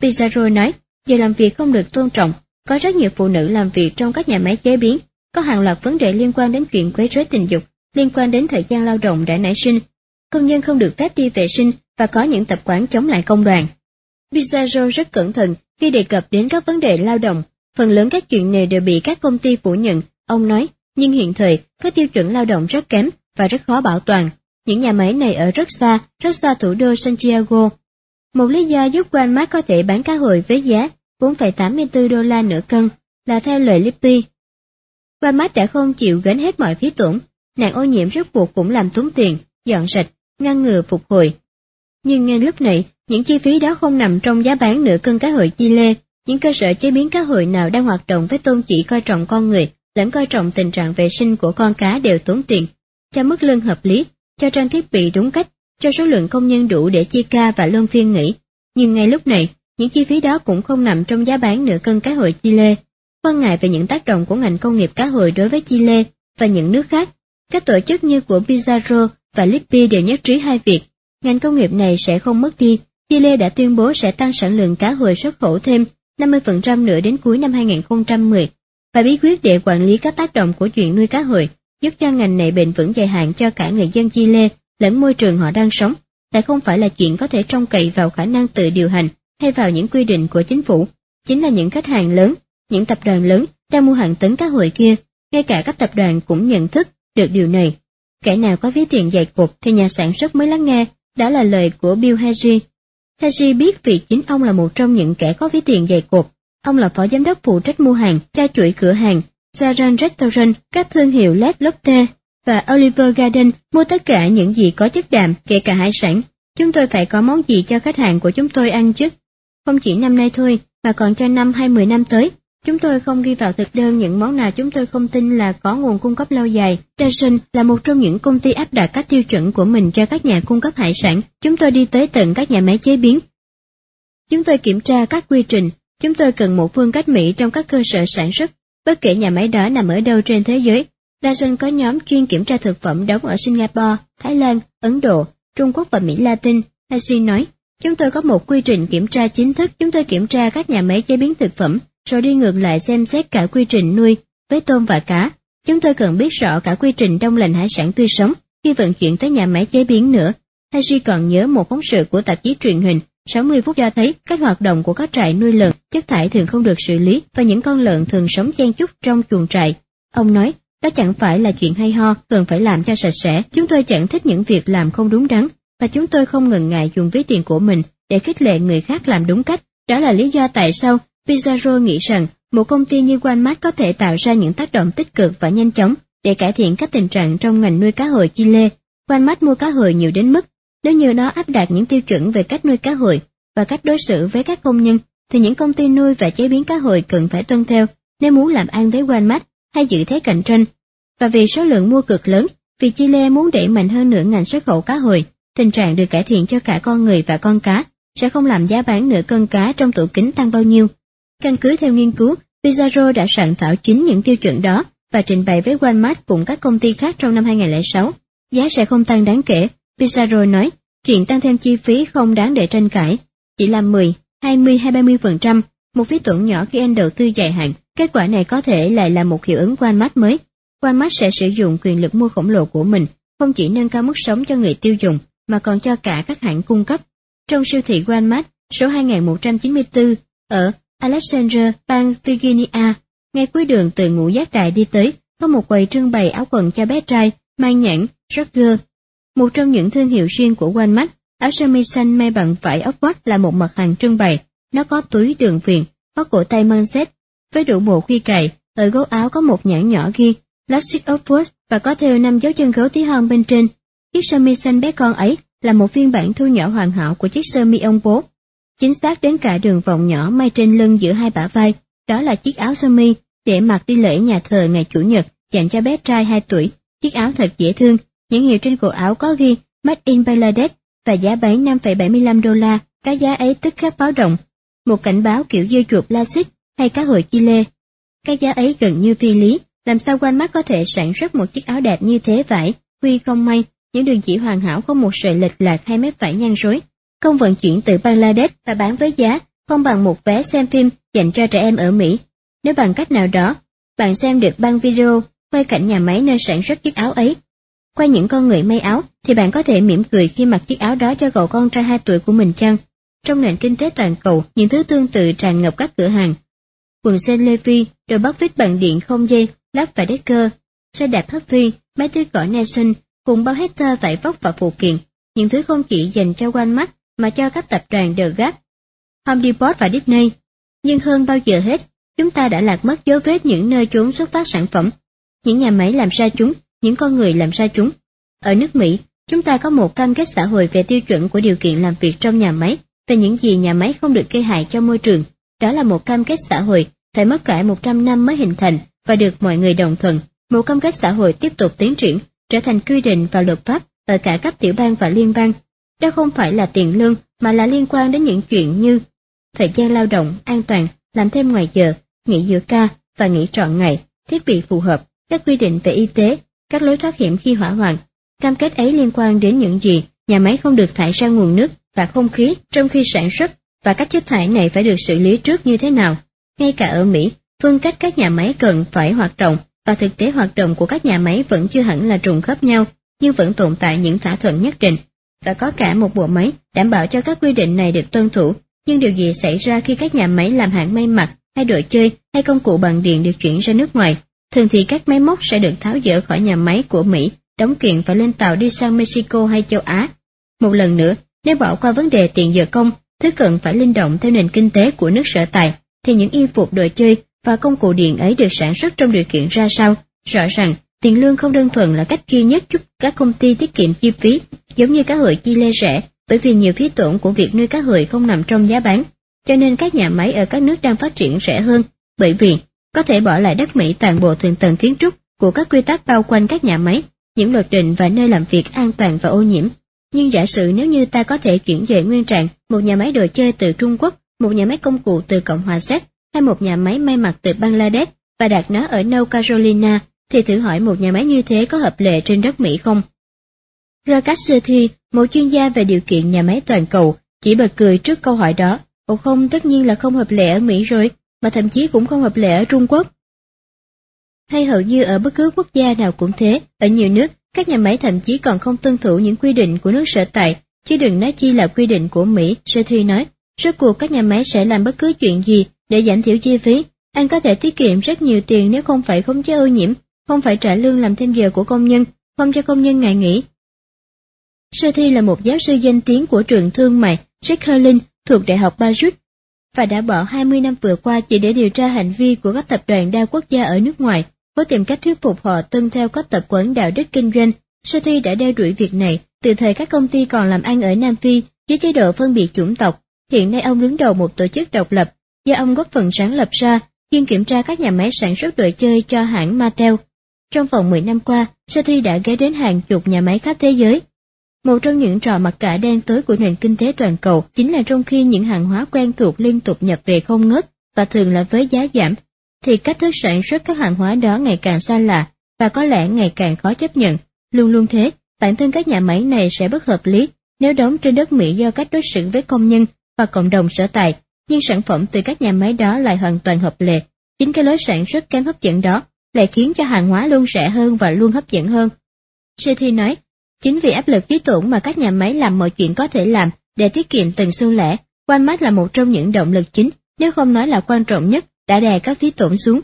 Pizarro nói, giờ làm việc không được tôn trọng, có rất nhiều phụ nữ làm việc trong các nhà máy chế biến, có hàng loạt vấn đề liên quan đến chuyện quấy rối tình dục, liên quan đến thời gian lao động đã nảy sinh. Công nhân không được phép đi vệ sinh và có những tập quán chống lại công đoàn. Pizarro rất cẩn thận khi đề cập đến các vấn đề lao động, phần lớn các chuyện này đều bị các công ty phủ nhận, ông nói, nhưng hiện thời, các tiêu chuẩn lao động rất kém và rất khó bảo toàn. Những nhà máy này ở rất xa, rất xa thủ đô Santiago. Một lý do giúp Walmart có thể bán cá hồi với giá 4,84 đô la nửa cân là theo lời Quan mắt đã không chịu gánh hết mọi phí tổn, nạn ô nhiễm rốt cuộc cũng làm tốn tiền, dọn sạch, ngăn ngừa phục hồi. Nhưng ngay lúc này, những chi phí đó không nằm trong giá bán nửa cân cá hồi Chile, những cơ sở chế biến cá hồi nào đang hoạt động với tôn chỉ coi trọng con người, lẫn coi trọng tình trạng vệ sinh của con cá đều tốn tiền, cho mức lương hợp lý, cho trang thiết bị đúng cách, cho số lượng công nhân đủ để chia ca và luân phiên nghỉ. Nhưng ngay lúc này, những chi phí đó cũng không nằm trong giá bán nửa cân cá hồi Chile. Quan ngại về những tác động của ngành công nghiệp cá hồi đối với Chile và những nước khác, các tổ chức như của Pizarro và Lippi đều nhất trí hai việc, ngành công nghiệp này sẽ không mất đi. Chile đã tuyên bố sẽ tăng sản lượng cá hồi xuất khẩu thêm 50% nữa đến cuối năm 2010, và bí quyết để quản lý các tác động của chuyện nuôi cá hồi, giúp cho ngành này bền vững dài hạn cho cả người dân Chile lẫn môi trường họ đang sống, lại không phải là chuyện có thể trông cậy vào khả năng tự điều hành hay vào những quy định của chính phủ, chính là những khách hàng lớn, những tập đoàn lớn đang mua hàng tấn cá hồi kia, ngay cả các tập đoàn cũng nhận thức được điều này. Kẻ nào có ví tiền dày cục thì nhà sản xuất mới lắng nghe, đó là lời của Bill Haji. Haji biết vì chính ông là một trong những kẻ có ví tiền dày cục, ông là phó giám đốc phụ trách mua hàng cho chuỗi cửa hàng Saran Restaurant, các thương hiệu Led Lotte và Oliver Garden mua tất cả những gì có chất đạm, kể cả hải sản. Chúng tôi phải có món gì cho khách hàng của chúng tôi ăn chứ? Không chỉ năm nay thôi, mà còn cho năm hay mười năm tới. Chúng tôi không ghi vào thực đơn những món nào chúng tôi không tin là có nguồn cung cấp lâu dài. Dyson là một trong những công ty áp đặt các tiêu chuẩn của mình cho các nhà cung cấp hải sản. Chúng tôi đi tới tận các nhà máy chế biến. Chúng tôi kiểm tra các quy trình. Chúng tôi cần một phương cách Mỹ trong các cơ sở sản xuất. Bất kể nhà máy đó nằm ở đâu trên thế giới, Dyson có nhóm chuyên kiểm tra thực phẩm đóng ở Singapore, Thái Lan, Ấn Độ, Trung Quốc và Mỹ Latin. Hashi nói, chúng tôi có một quy trình kiểm tra chính thức. Chúng tôi kiểm tra các nhà máy chế biến thực phẩm rồi đi ngược lại xem xét cả quy trình nuôi với tôm và cá. Chúng tôi cần biết rõ cả quy trình đông lạnh hải sản tươi sống khi vận chuyển tới nhà máy chế biến nữa. Haji còn nhớ một phóng sự của tạp chí truyền hình 60 phút cho thấy các hoạt động của các trại nuôi lợn, chất thải thường không được xử lý và những con lợn thường sống chen chúc trong chuồng trại. Ông nói, đó chẳng phải là chuyện hay ho, cần phải làm cho sạch sẽ. Chúng tôi chẳng thích những việc làm không đúng đắn, và chúng tôi không ngần ngại dùng ví tiền của mình để khích lệ người khác làm đúng cách. Đó là lý do tại sao Pizarro nghĩ rằng một công ty như Walmart có thể tạo ra những tác động tích cực và nhanh chóng để cải thiện các tình trạng trong ngành nuôi cá hồi Chile. Walmart mua cá hồi nhiều đến mức, nếu như đó áp đặt những tiêu chuẩn về cách nuôi cá hồi và cách đối xử với các công nhân, thì những công ty nuôi và chế biến cá hồi cần phải tuân theo nếu muốn làm ăn với Walmart hay giữ thế cạnh tranh. Và vì số lượng mua cực lớn, vì Chile muốn đẩy mạnh hơn nữa ngành xuất khẩu cá hồi, tình trạng được cải thiện cho cả con người và con cá, sẽ không làm giá bán nửa cân cá trong tủ kính tăng bao nhiêu. Căn cứ theo nghiên cứu, Pizarro đã soạn thảo chính những tiêu chuẩn đó và trình bày với Walmart cùng các công ty khác trong năm 2006. Giá sẽ không tăng đáng kể, Pizarro nói, chuyện tăng thêm chi phí không đáng để tranh cãi, chỉ là 10, 20 hay 30%, một phí tổn nhỏ khi anh đầu tư dài hạn, kết quả này có thể lại là một hiệu ứng Walmart mới. Walmart sẽ sử dụng quyền lực mua khổng lồ của mình không chỉ nâng cao mức sống cho người tiêu dùng, mà còn cho cả các hãng cung cấp. Trong siêu thị Walmart số 2194 ở Alexander, bang Virginia, ngay cuối đường từ ngũ giác đài đi tới, có một quầy trưng bày áo quần cho bé trai, mang nhãn Roger. Một trong những thương hiệu riêng của Walmart, áo sơ mi xanh may bằng vải Oxford là một mặt hàng trưng bày. Nó có túi đường viền, có cổ tay mân xét, với đủ bộ khi cài, ở gấu áo có một nhãn nhỏ ghi Classic Oxford và có theo năm dấu chân gấu tí hon bên trên. Chiếc sơ mi xanh bé con ấy là một phiên bản thu nhỏ hoàn hảo của chiếc sơ mi ông bố. Chính xác đến cả đường vòng nhỏ may trên lưng giữa hai bả vai, đó là chiếc áo sơ mi để mặc đi lễ nhà thờ ngày Chủ nhật dành cho bé trai 2 tuổi. Chiếc áo thật dễ thương, những hiệu trên cổ áo có ghi Made in Bangladesh và giá bán 5,75 đô la, cái giá ấy tức khắc báo động. Một cảnh báo kiểu dưa chuột la xích hay cá hồi chile. Cái giá ấy gần như phi lý, làm sao quanh mắt có thể sản xuất một chiếc áo đẹp như thế vải, quy không may, những đường chỉ hoàn hảo không một sợi lệch lạc hay mép vải nhăn rối. Không vận chuyển từ Bangladesh và bán với giá không bằng một vé xem phim dành cho trẻ em ở Mỹ. Nếu bằng cách nào đó, bạn xem được băng video quay cảnh nhà máy nơi sản xuất chiếc áo ấy. Qua những con người may áo thì bạn có thể mỉm cười khi mặc chiếc áo đó cho cậu con trai 2 tuổi của mình chăng? Trong nền kinh tế toàn cầu, những thứ tương tự tràn ngập các cửa hàng. Quần sen Levi, đồ bắt vít bằng điện không dây, lắp và Decker, xe đạp Huffy, máy tưới cỏ Nelson, cùng bao hectare vải vóc và phụ kiện, những thứ không chỉ dành cho quanh mắt mà cho các tập đoàn The gắt. Home Depot và Disney. Nhưng hơn bao giờ hết, chúng ta đã lạc mất dấu vết những nơi trốn xuất phát sản phẩm, những nhà máy làm ra chúng, những con người làm ra chúng. Ở nước Mỹ, chúng ta có một cam kết xã hội về tiêu chuẩn của điều kiện làm việc trong nhà máy, về những gì nhà máy không được gây hại cho môi trường. Đó là một cam kết xã hội phải mất cả 100 năm mới hình thành và được mọi người đồng thuận. Một cam kết xã hội tiếp tục tiến triển, trở thành quy định và luật pháp ở cả cấp tiểu bang và liên bang. Đó không phải là tiền lương mà là liên quan đến những chuyện như thời gian lao động, an toàn, làm thêm ngoài giờ, nghỉ giữa ca và nghỉ trọn ngày, thiết bị phù hợp, các quy định về y tế, các lối thoát hiểm khi hỏa hoạn. Cam kết ấy liên quan đến những gì nhà máy không được thải ra nguồn nước và không khí trong khi sản xuất và các chất thải này phải được xử lý trước như thế nào. Ngay cả ở Mỹ, phương cách các nhà máy cần phải hoạt động và thực tế hoạt động của các nhà máy vẫn chưa hẳn là trùng khớp nhau, nhưng vẫn tồn tại những thỏa thuận nhất định. Và có cả một bộ máy đảm bảo cho các quy định này được tuân thủ, nhưng điều gì xảy ra khi các nhà máy làm hãng may mặc hay đồ chơi hay công cụ bằng điện được chuyển ra nước ngoài? Thường thì các máy móc sẽ được tháo dỡ khỏi nhà máy của Mỹ, đóng kiện và lên tàu đi sang Mexico hay châu Á. Một lần nữa, nếu bỏ qua vấn đề tiền giờ công, thứ cần phải linh động theo nền kinh tế của nước sở tại, thì những y phục đồ chơi và công cụ điện ấy được sản xuất trong điều kiện ra sao? Rõ ràng, tiền lương không đơn thuần là cách duy nhất giúp các công ty tiết kiệm chi phí, giống như cá hội chi lê rẻ, bởi vì nhiều phí tổn của việc nuôi cá hội không nằm trong giá bán, cho nên các nhà máy ở các nước đang phát triển rẻ hơn, bởi vì có thể bỏ lại đất Mỹ toàn bộ thượng tầng kiến trúc của các quy tắc bao quanh các nhà máy, những luật định và nơi làm việc an toàn và ô nhiễm. Nhưng giả sử nếu như ta có thể chuyển về nguyên trạng một nhà máy đồ chơi từ Trung Quốc, một nhà máy công cụ từ Cộng hòa Séc hay một nhà máy may mặc từ Bangladesh và đặt nó ở North Carolina, thì thử hỏi một nhà máy như thế có hợp lệ trên đất Mỹ không? Rakesh Sethi, một chuyên gia về điều kiện nhà máy toàn cầu, chỉ bật cười trước câu hỏi đó. Ồ không, tất nhiên là không hợp lệ ở Mỹ rồi, mà thậm chí cũng không hợp lệ ở Trung Quốc. Hay hầu như ở bất cứ quốc gia nào cũng thế, ở nhiều nước, các nhà máy thậm chí còn không tuân thủ những quy định của nước sở tại, chứ đừng nói chi là quy định của Mỹ, Sethi nói. Rốt cuộc các nhà máy sẽ làm bất cứ chuyện gì để giảm thiểu chi phí. Anh có thể tiết kiệm rất nhiều tiền nếu không phải khống chế ô nhiễm, không phải trả lương làm thêm giờ của công nhân, không cho công nhân ngày nghỉ. Sơ Thi là một giáo sư danh tiếng của trường thương mại Jack thuộc Đại học Beirut và đã bỏ 20 năm vừa qua chỉ để điều tra hành vi của các tập đoàn đa quốc gia ở nước ngoài, với tìm cách thuyết phục họ tuân theo các tập quán đạo đức kinh doanh. Sơ Thi đã đeo đuổi việc này từ thời các công ty còn làm ăn ở Nam Phi dưới chế độ phân biệt chủng tộc. Hiện nay ông đứng đầu một tổ chức độc lập do ông góp phần sáng lập ra, chuyên kiểm tra các nhà máy sản xuất đồ chơi cho hãng Mattel. Trong vòng 10 năm qua, Satri đã ghé đến hàng chục nhà máy khắp thế giới. Một trong những trò mặc cả đen tối của nền kinh tế toàn cầu chính là trong khi những hàng hóa quen thuộc liên tục nhập về không ngớt và thường là với giá giảm, thì cách thức sản xuất các hàng hóa đó ngày càng xa lạ và có lẽ ngày càng khó chấp nhận. Luôn luôn thế, bản thân các nhà máy này sẽ bất hợp lý nếu đóng trên đất Mỹ do cách đối xử với công nhân và cộng đồng sở tại nhưng sản phẩm từ các nhà máy đó lại hoàn toàn hợp lệ. Chính cái lối sản xuất kém hấp dẫn đó lại khiến cho hàng hóa luôn rẻ hơn và luôn hấp dẫn hơn. Sethi nói, Chính vì áp lực phí tổn mà các nhà máy làm mọi chuyện có thể làm để tiết kiệm từng xu lẻ, Walmart là một trong những động lực chính, nếu không nói là quan trọng nhất, đã đè các phí tổn xuống.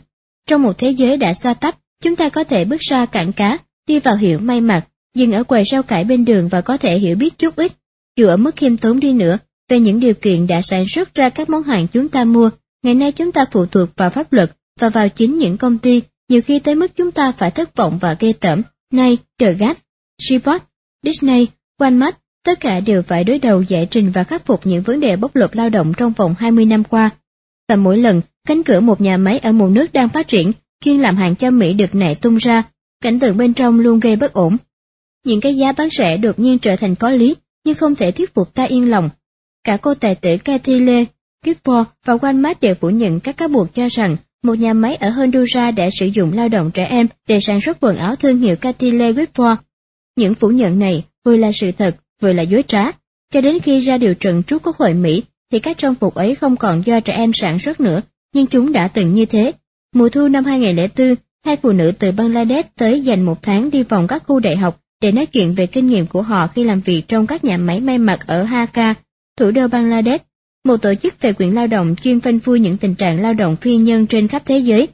Trong một thế giới đã xa tắp, chúng ta có thể bước ra cảng cá, đi vào hiệu may mặc, dừng ở quầy rau cải bên đường và có thể hiểu biết chút ít, dù ở mức khiêm tốn đi nữa, về những điều kiện đã sản xuất ra các món hàng chúng ta mua. Ngày nay chúng ta phụ thuộc vào pháp luật và vào chính những công ty, nhiều khi tới mức chúng ta phải thất vọng và ghê tởm. Nay, trời Gap, Shepard, Disney, Walmart, tất cả đều phải đối đầu giải trình và khắc phục những vấn đề bóc lột lao động trong vòng 20 năm qua. Và mỗi lần, cánh cửa một nhà máy ở một nước đang phát triển, chuyên làm hàng cho Mỹ được nảy tung ra, cảnh tượng bên trong luôn gây bất ổn. Những cái giá bán rẻ đột nhiên trở thành có lý, nhưng không thể thuyết phục ta yên lòng. Cả cô tài tử Cathy Lê, Gifford và Walmart đều phủ nhận các cáo buộc cho rằng một nhà máy ở Honduras đã sử dụng lao động trẻ em để sản xuất quần áo thương hiệu Catile Lê Những phủ nhận này vừa là sự thật, vừa là dối trá. Cho đến khi ra điều trần trước Quốc hội Mỹ, thì các trang phục ấy không còn do trẻ em sản xuất nữa, nhưng chúng đã từng như thế. Mùa thu năm 2004, hai phụ nữ từ Bangladesh tới dành một tháng đi vòng các khu đại học để nói chuyện về kinh nghiệm của họ khi làm việc trong các nhà máy may mặc ở Dhaka, thủ đô Bangladesh, một tổ chức về quyền lao động chuyên phanh phui những tình trạng lao động phi nhân trên khắp thế giới.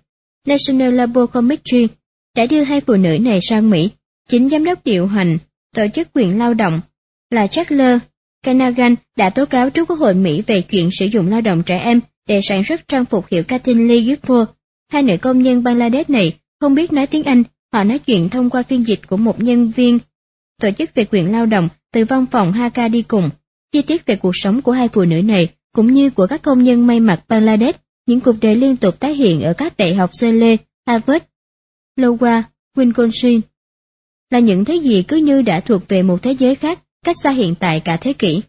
National Labor Committee, đã đưa hai phụ nữ này sang Mỹ. Chính giám đốc điều hành tổ chức quyền lao động là Charles Canagan đã tố cáo trước Quốc hội Mỹ về chuyện sử dụng lao động trẻ em để sản xuất trang phục hiệu Katin Lee Gifford. Hai nữ công nhân Bangladesh này không biết nói tiếng Anh, Họ nói chuyện thông qua phiên dịch của một nhân viên tổ chức về quyền lao động từ văn phòng Haka đi cùng. Chi tiết về cuộc sống của hai phụ nữ này cũng như của các công nhân may mặc Bangladesh, những cuộc đời liên tục tái hiện ở các đại học Yale, Harvard, Iowa, Wisconsin. Là những thứ gì cứ như đã thuộc về một thế giới khác, cách xa hiện tại cả thế kỷ.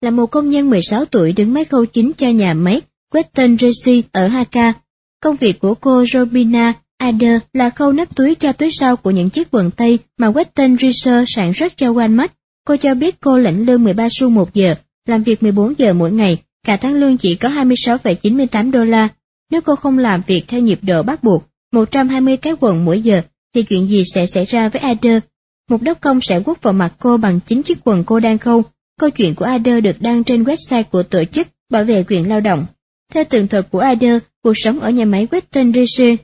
Là một công nhân 16 tuổi đứng máy khâu chính cho nhà máy Western Jersey ở Haka. Công việc của cô Robina Ader là khâu nắp túi cho túi sau của những chiếc quần tây mà Western Research sản xuất cho Walmart. Cô cho biết cô lãnh lương 13 xu một giờ, làm việc 14 giờ mỗi ngày, cả tháng lương chỉ có 26,98 đô la. Nếu cô không làm việc theo nhịp độ bắt buộc, 120 cái quần mỗi giờ, thì chuyện gì sẽ xảy ra với Ader? Một đốc công sẽ quất vào mặt cô bằng chính chiếc quần cô đang khâu. Câu chuyện của Ader được đăng trên website của tổ chức bảo vệ quyền lao động. Theo tường thuật của Ader, cuộc sống ở nhà máy Western Research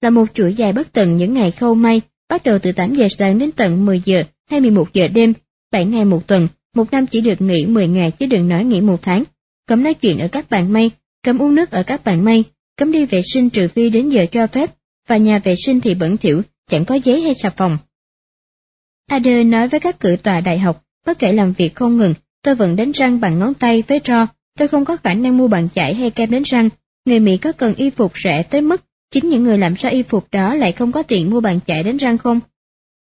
là một chuỗi dài bất tận những ngày khâu may, bắt đầu từ 8 giờ sáng đến tận 10 giờ hay 11 giờ đêm, 7 ngày một tuần, một năm chỉ được nghỉ 10 ngày chứ đừng nói nghỉ một tháng. Cấm nói chuyện ở các bàn may, cấm uống nước ở các bàn may, cấm đi vệ sinh trừ phi đến giờ cho phép, và nhà vệ sinh thì bẩn thỉu, chẳng có giấy hay xà phòng. Ader nói với các cử tòa đại học, bất kể làm việc không ngừng, tôi vẫn đánh răng bằng ngón tay với tro, tôi không có khả năng mua bàn chải hay kem đánh răng. Người Mỹ có cần y phục rẻ tới mức chính những người làm ra y phục đó lại không có tiền mua bàn chải đánh răng không?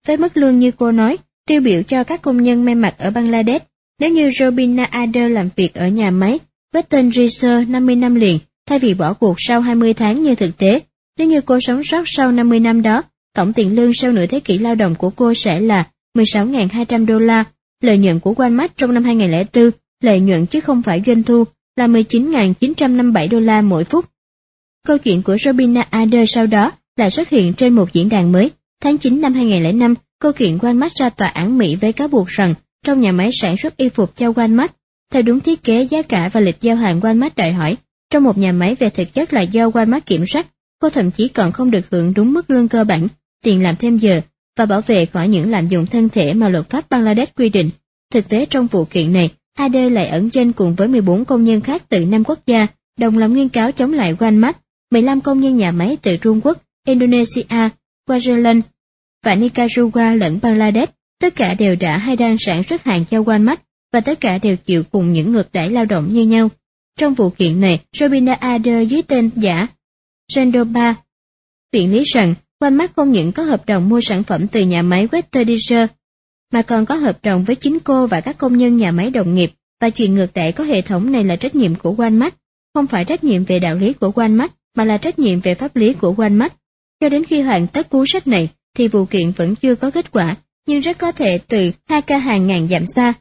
Với mức lương như cô nói, tiêu biểu cho các công nhân may mặc ở Bangladesh, nếu như Robina Ader làm việc ở nhà máy, Western Research 50 năm liền, thay vì bỏ cuộc sau 20 tháng như thực tế, nếu như cô sống sót sau 50 năm đó, tổng tiền lương sau nửa thế kỷ lao động của cô sẽ là 16.200 đô la, lợi nhuận của Walmart trong năm 2004, lợi nhuận chứ không phải doanh thu, là 19.957 đô la mỗi phút. Câu chuyện của Robina Ader sau đó lại xuất hiện trên một diễn đàn mới. Tháng 9 năm 2005, câu chuyện Walmart ra tòa án Mỹ với cáo buộc rằng trong nhà máy sản xuất y phục cho Walmart, theo đúng thiết kế giá cả và lịch giao hàng Walmart đòi hỏi, trong một nhà máy về thực chất là do Walmart kiểm soát, cô thậm chí còn không được hưởng đúng mức lương cơ bản, tiền làm thêm giờ và bảo vệ khỏi những lạm dụng thân thể mà luật pháp Bangladesh quy định. Thực tế trong vụ kiện này, Ade lại ẩn danh cùng với 14 công nhân khác từ năm quốc gia, đồng làm nguyên cáo chống lại Walmart 15 công nhân nhà máy từ Trung Quốc, Indonesia, Guatemala và Nicaragua lẫn Bangladesh, tất cả đều đã hay đang sản xuất hàng cho Walmart và tất cả đều chịu cùng những ngược đãi lao động như nhau. Trong vụ kiện này, Robina Ader dưới tên giả Sandoba viện lý rằng Walmart không những có hợp đồng mua sản phẩm từ nhà máy Westerdiger, mà còn có hợp đồng với chính cô và các công nhân nhà máy đồng nghiệp, và chuyện ngược đãi có hệ thống này là trách nhiệm của Walmart, không phải trách nhiệm về đạo lý của Walmart mà là trách nhiệm về pháp lý của Walmart. Cho đến khi hoàn tất cuốn sách này, thì vụ kiện vẫn chưa có kết quả, nhưng rất có thể từ hai ca hàng ngàn dặm xa.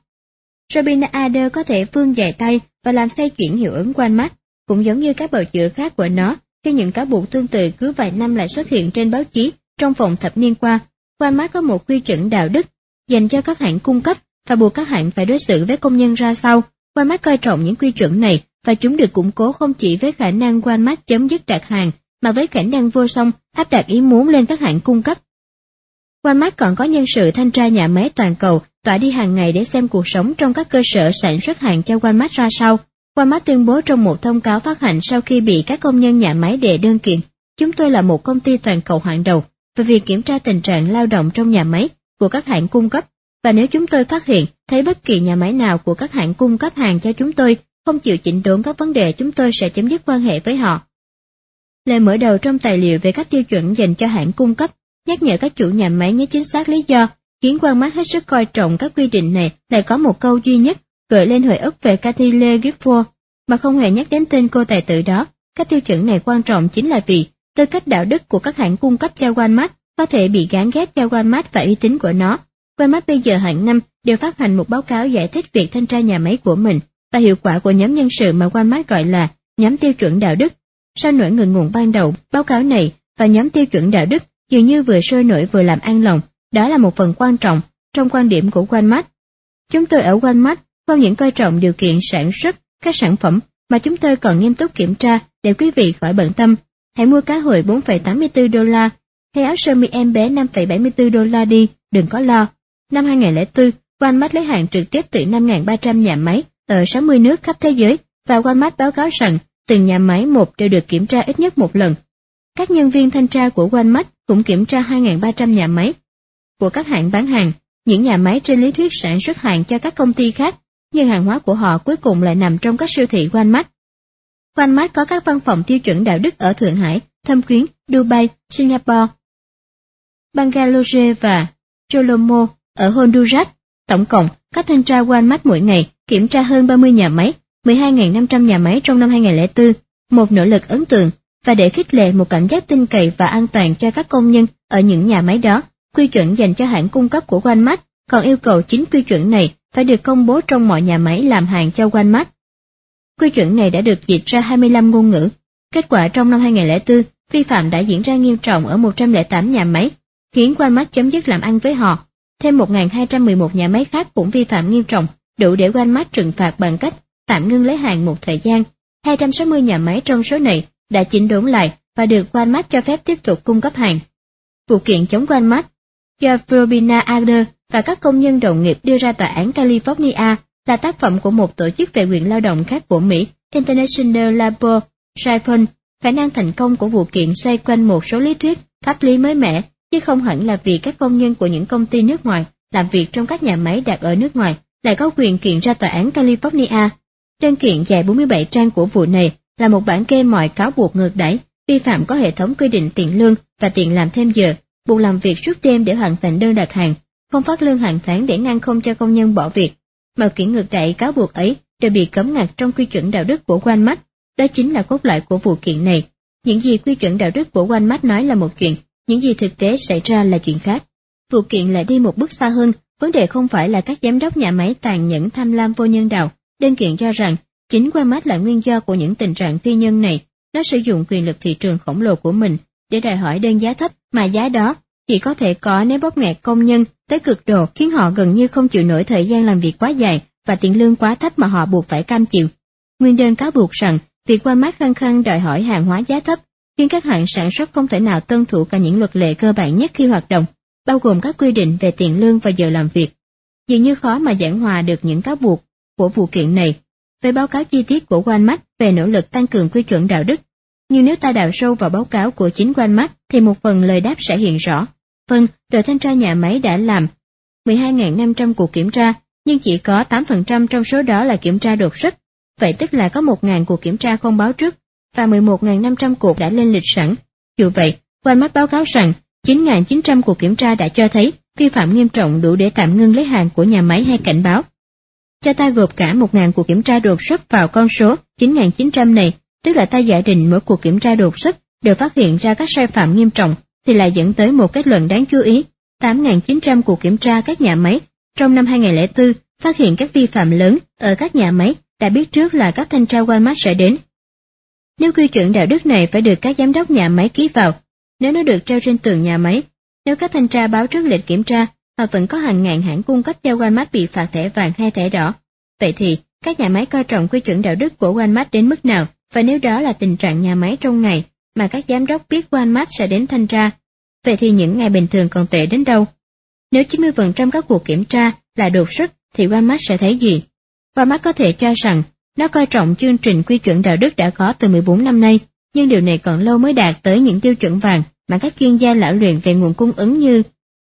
Robina Ader có thể vươn dài tay và làm xoay chuyển hiệu ứng Walmart, cũng giống như các bào chữa khác của nó, khi những cáo buộc tương tự cứ vài năm lại xuất hiện trên báo chí trong vòng thập niên qua. Walmart có một quy chuẩn đạo đức, dành cho các hãng cung cấp và buộc các hãng phải đối xử với công nhân ra sao. Mắt coi trọng những quy chuẩn này và chúng được củng cố không chỉ với khả năng Walmart chấm dứt đặt hàng mà với khả năng vô song áp đặt ý muốn lên các hãng cung cấp. Walmart còn có nhân sự thanh tra nhà máy toàn cầu, tỏa đi hàng ngày để xem cuộc sống trong các cơ sở sản xuất hàng cho Walmart ra sao. Walmart tuyên bố trong một thông cáo phát hành sau khi bị các công nhân nhà máy đệ đơn kiện. Chúng tôi là một công ty toàn cầu hàng đầu về việc kiểm tra tình trạng lao động trong nhà máy của các hãng cung cấp. Và nếu chúng tôi phát hiện thấy bất kỳ nhà máy nào của các hãng cung cấp hàng cho chúng tôi không chịu chỉnh đốn các vấn đề, chúng tôi sẽ chấm dứt quan hệ với họ. Lời mở đầu trong tài liệu về các tiêu chuẩn dành cho hãng cung cấp nhắc nhở các chủ nhà máy nhớ chính xác lý do khiến quan mắt hết sức coi trọng các quy định này lại có một câu duy nhất gợi lên hồi ức về Cathy Lee Gifford, mà không hề nhắc đến tên cô tài tử đó. Các tiêu chuẩn này quan trọng chính là vì tư cách đạo đức của các hãng cung cấp cho Walmart có thể bị gán ghép cho Walmart và uy tín của nó. Walmart bây giờ hàng năm đều phát hành một báo cáo giải thích việc thanh tra nhà máy của mình và hiệu quả của nhóm nhân sự mà Walmart gọi là nhóm tiêu chuẩn đạo đức. Sau nỗi ngừng nguồn ban đầu, báo cáo này và nhóm tiêu chuẩn đạo đức dường như vừa sôi nổi vừa làm an lòng, đó là một phần quan trọng trong quan điểm của Walmart. Chúng tôi ở Walmart không những coi trọng điều kiện sản xuất các sản phẩm mà chúng tôi còn nghiêm túc kiểm tra để quý vị khỏi bận tâm. Hãy mua cá hồi 4,84 đô la hay áo sơ mi em bé 5,74 đô la đi, đừng có lo. Năm 2004, Walmart lấy hàng trực tiếp từ 5.300 nhà máy ở 60 nước khắp thế giới và Walmart báo cáo rằng từng nhà máy một đều được kiểm tra ít nhất một lần. Các nhân viên thanh tra của Walmart cũng kiểm tra 2.300 nhà máy của các hãng bán hàng, những nhà máy trên lý thuyết sản xuất hàng cho các công ty khác, nhưng hàng hóa của họ cuối cùng lại nằm trong các siêu thị Walmart. Walmart có các văn phòng tiêu chuẩn đạo đức ở Thượng Hải, Thâm Quyến, Dubai, Singapore, Bangalore và Cholomo ở Honduras. Tổng cộng, các thanh tra Walmart mỗi ngày kiểm tra hơn 30 nhà máy, 12.500 nhà máy trong năm 2004, một nỗ lực ấn tượng và để khích lệ một cảm giác tin cậy và an toàn cho các công nhân ở những nhà máy đó, quy chuẩn dành cho hãng cung cấp của Walmart còn yêu cầu chính quy chuẩn này phải được công bố trong mọi nhà máy làm hàng cho Walmart. Quy chuẩn này đã được dịch ra 25 ngôn ngữ. Kết quả trong năm 2004, vi phạm đã diễn ra nghiêm trọng ở 108 nhà máy, khiến Walmart chấm dứt làm ăn với họ. Thêm 1.211 nhà máy khác cũng vi phạm nghiêm trọng, đủ để Walmart trừng phạt bằng cách tạm ngưng lấy hàng một thời gian. 260 nhà máy trong số này đã chỉnh đốn lại và được Walmart cho phép tiếp tục cung cấp hàng. Vụ kiện chống Walmart do Robina Adler và các công nhân đồng nghiệp đưa ra tòa án California là tác phẩm của một tổ chức về quyền lao động khác của Mỹ, International Labor Tribunal. Khả năng thành công của vụ kiện xoay quanh một số lý thuyết pháp lý mới mẻ, chứ không hẳn là vì các công nhân của những công ty nước ngoài làm việc trong các nhà máy đặt ở nước ngoài lại có quyền kiện ra tòa án California. Đơn kiện dài 47 trang của vụ này là một bản kê mọi cáo buộc ngược đẩy, vi phạm có hệ thống quy định tiền lương và tiền làm thêm giờ, buộc làm việc suốt đêm để hoàn thành đơn đặt hàng, không phát lương hàng tháng để ngăn không cho công nhân bỏ việc. Mọi kiện ngược đẩy cáo buộc ấy đều bị cấm ngặt trong quy chuẩn đạo đức của Walmart, đó chính là cốt lõi của vụ kiện này. Những gì quy chuẩn đạo đức của Walmart nói là một chuyện, những gì thực tế xảy ra là chuyện khác. Vụ kiện lại đi một bước xa hơn, vấn đề không phải là các giám đốc nhà máy tàn nhẫn tham lam vô nhân đạo, đơn kiện cho rằng chính Walmart là nguyên do của những tình trạng phi nhân này, nó sử dụng quyền lực thị trường khổng lồ của mình để đòi hỏi đơn giá thấp mà giá đó chỉ có thể có nếu bóp nghẹt công nhân tới cực độ khiến họ gần như không chịu nổi thời gian làm việc quá dài và tiền lương quá thấp mà họ buộc phải cam chịu. Nguyên đơn cáo buộc rằng việc Walmart khăng khăng đòi hỏi hàng hóa giá thấp khiến các hãng sản xuất không thể nào tuân thủ cả những luật lệ cơ bản nhất khi hoạt động, bao gồm các quy định về tiền lương và giờ làm việc. Dường như khó mà giảng hòa được những cáo buộc của vụ kiện này về báo cáo chi tiết của Walmart về nỗ lực tăng cường quy chuẩn đạo đức. Nhưng nếu ta đào sâu vào báo cáo của chính Walmart thì một phần lời đáp sẽ hiện rõ. Vâng, đội thanh tra nhà máy đã làm 12.500 cuộc kiểm tra, nhưng chỉ có 8% trong số đó là kiểm tra đột xuất. Vậy tức là có 1.000 cuộc kiểm tra không báo trước, và 11.500 cuộc đã lên lịch sẵn. Dù vậy, Walmart báo cáo rằng 9.900 cuộc kiểm tra đã cho thấy vi phạm nghiêm trọng đủ để tạm ngưng lấy hàng của nhà máy hay cảnh báo. Cho ta gộp cả 1.000 cuộc kiểm tra đột xuất vào con số 9.900 này, tức là ta giả định mỗi cuộc kiểm tra đột xuất đều phát hiện ra các sai phạm nghiêm trọng thì lại dẫn tới một kết luận đáng chú ý. 8.900 cuộc kiểm tra các nhà máy trong năm 2004 phát hiện các vi phạm lớn ở các nhà máy đã biết trước là các thanh tra Walmart sẽ đến. Nếu quy chuẩn đạo đức này phải được các giám đốc nhà máy ký vào, nếu nó được treo trên tường nhà máy, nếu các thanh tra báo trước lịch kiểm tra, mà vẫn có hàng ngàn hãng cung cấp cho Walmart bị phạt thẻ vàng hay thẻ đỏ. Vậy thì, các nhà máy coi trọng quy chuẩn đạo đức của Walmart đến mức nào, và nếu đó là tình trạng nhà máy trong ngày mà các giám đốc biết Walmart sẽ đến thanh tra, vậy thì những ngày bình thường còn tệ đến đâu? Nếu 90% các cuộc kiểm tra là đột xuất thì Walmart sẽ thấy gì? Walmart có thể cho rằng nó coi trọng chương trình quy chuẩn đạo đức đã có từ 14 năm nay, nhưng điều này còn lâu mới đạt tới những tiêu chuẩn vàng mà các chuyên gia lão luyện về nguồn cung ứng như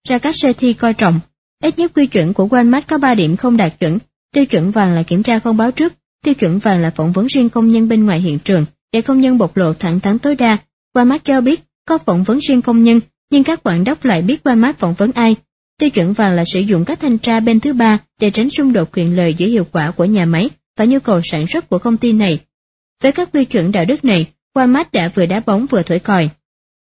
ra các sơ thi coi trọng. Ít nhất quy chuẩn của Walmart có 3 điểm không đạt chuẩn. Tiêu chuẩn vàng là kiểm tra không báo trước, tiêu chuẩn vàng là phỏng vấn riêng công nhân bên ngoài hiện trường, để công nhân bộc lộ thẳng thắn tối đa. Walmart cho biết có phỏng vấn riêng công nhân, nhưng các quản đốc lại biết Walmart phỏng vấn ai. Tiêu chuẩn vàng là sử dụng các thanh tra bên thứ ba để tránh xung đột quyền lợi giữa hiệu quả của nhà máy và nhu cầu sản xuất của công ty này. Với các quy chuẩn đạo đức này, Walmart đã vừa đá bóng vừa thổi còi.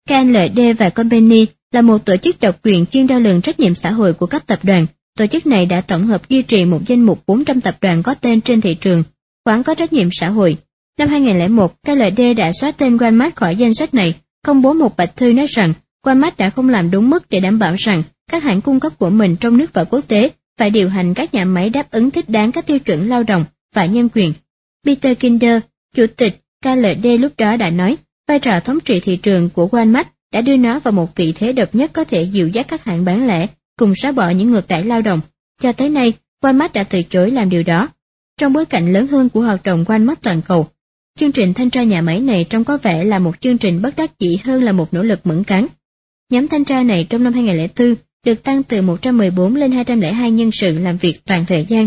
KNLD và Company là một tổ chức độc quyền chuyên đo lường trách nhiệm xã hội của các tập đoàn. Tổ chức này đã tổng hợp duy trì một danh mục 400 tập đoàn có tên trên thị trường, khoản có trách nhiệm xã hội. Năm 2001, KLD đã xóa tên Walmart khỏi danh sách này, công bố một bạch thư nói rằng Walmart đã không làm đúng mức để đảm bảo rằng các hãng cung cấp của mình trong nước và quốc tế phải điều hành các nhà máy đáp ứng thích đáng các tiêu chuẩn lao động và nhân quyền. Peter Kinder, chủ tịch KLD lúc đó đã nói, vai trò thống trị thị trường của Walmart đã đưa nó vào một vị thế độc nhất có thể dịu dắt các hãng bán lẻ, cùng xóa bỏ những ngược đãi lao động. Cho tới nay, Walmart đã từ chối làm điều đó. Trong bối cảnh lớn hơn của hoạt động Walmart toàn cầu, chương trình thanh tra nhà máy này trông có vẻ là một chương trình bất đắc dĩ hơn là một nỗ lực mẫn cán. Nhóm thanh tra này trong năm 2004 được tăng từ 114 lên 202 nhân sự làm việc toàn thời gian.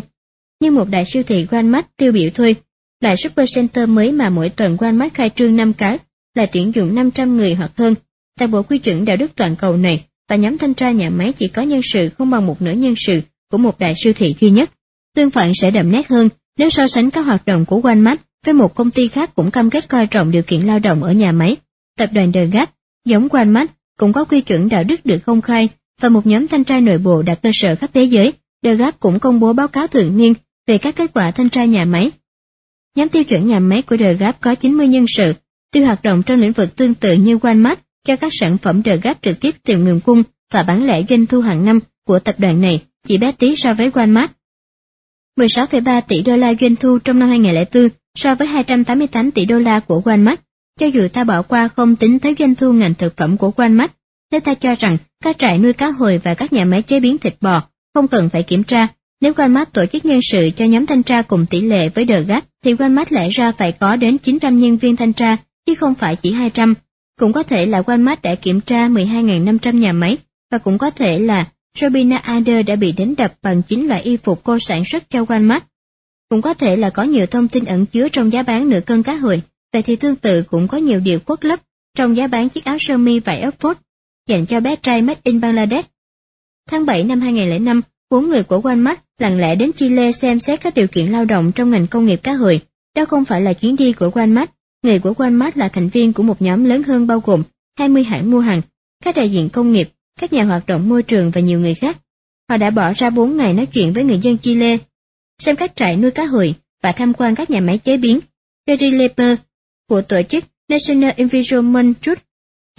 Như một đại siêu thị Walmart tiêu biểu thôi, đại supercenter mới mà mỗi tuần Walmart khai trương 5 cái là tuyển dụng 500 người hoặc hơn. Tại bộ quy chuẩn đạo đức toàn cầu này, và nhóm thanh tra nhà máy chỉ có nhân sự không bằng một nửa nhân sự của một đại siêu thị duy nhất. Tương phản sẽ đậm nét hơn nếu so sánh các hoạt động của Walmart với một công ty khác cũng cam kết coi trọng điều kiện lao động ở nhà máy. Tập đoàn The Gap, giống Walmart, cũng có quy chuẩn đạo đức được công khai và một nhóm thanh tra nội bộ đạt cơ sở khắp thế giới. The Gap cũng công bố báo cáo thường niên về các kết quả thanh tra nhà máy. Nhóm tiêu chuẩn nhà máy của The Gap có 90 nhân sự, tiêu hoạt động trong lĩnh vực tương tự như Walmart cho các sản phẩm rời gác trực tiếp tìm nguồn cung và bán lẻ doanh thu hàng năm của tập đoàn này chỉ bé tí so với Walmart. 16,3 tỷ đô la doanh thu trong năm 2004 so với 288 tỷ đô la của Walmart. Cho dù ta bỏ qua không tính tới doanh thu ngành thực phẩm của Walmart, nếu ta cho rằng các trại nuôi cá hồi và các nhà máy chế biến thịt bò không cần phải kiểm tra, nếu Walmart tổ chức nhân sự cho nhóm thanh tra cùng tỷ lệ với The Gap, thì Walmart lẽ ra phải có đến 900 nhân viên thanh tra, chứ không phải chỉ 200. Cũng có thể là Walmart đã kiểm tra 12.500 nhà máy, và cũng có thể là Robina Ader đã bị đánh đập bằng chính loại y phục cô sản xuất cho Walmart. Cũng có thể là có nhiều thông tin ẩn chứa trong giá bán nửa cân cá hồi, vậy thì tương tự cũng có nhiều điều khuất lấp trong giá bán chiếc áo sơ mi vải Oxford dành cho bé trai made in Bangladesh. Tháng 7 năm 2005, bốn người của Walmart lặng lẽ đến Chile xem xét các điều kiện lao động trong ngành công nghiệp cá hồi. Đó không phải là chuyến đi của Walmart, người của Walmart là thành viên của một nhóm lớn hơn bao gồm 20 hãng mua hàng, các đại diện công nghiệp, các nhà hoạt động môi trường và nhiều người khác. Họ đã bỏ ra 4 ngày nói chuyện với người dân Chile, xem các trại nuôi cá hồi và tham quan các nhà máy chế biến. Gary Leper của tổ chức National Environment Trust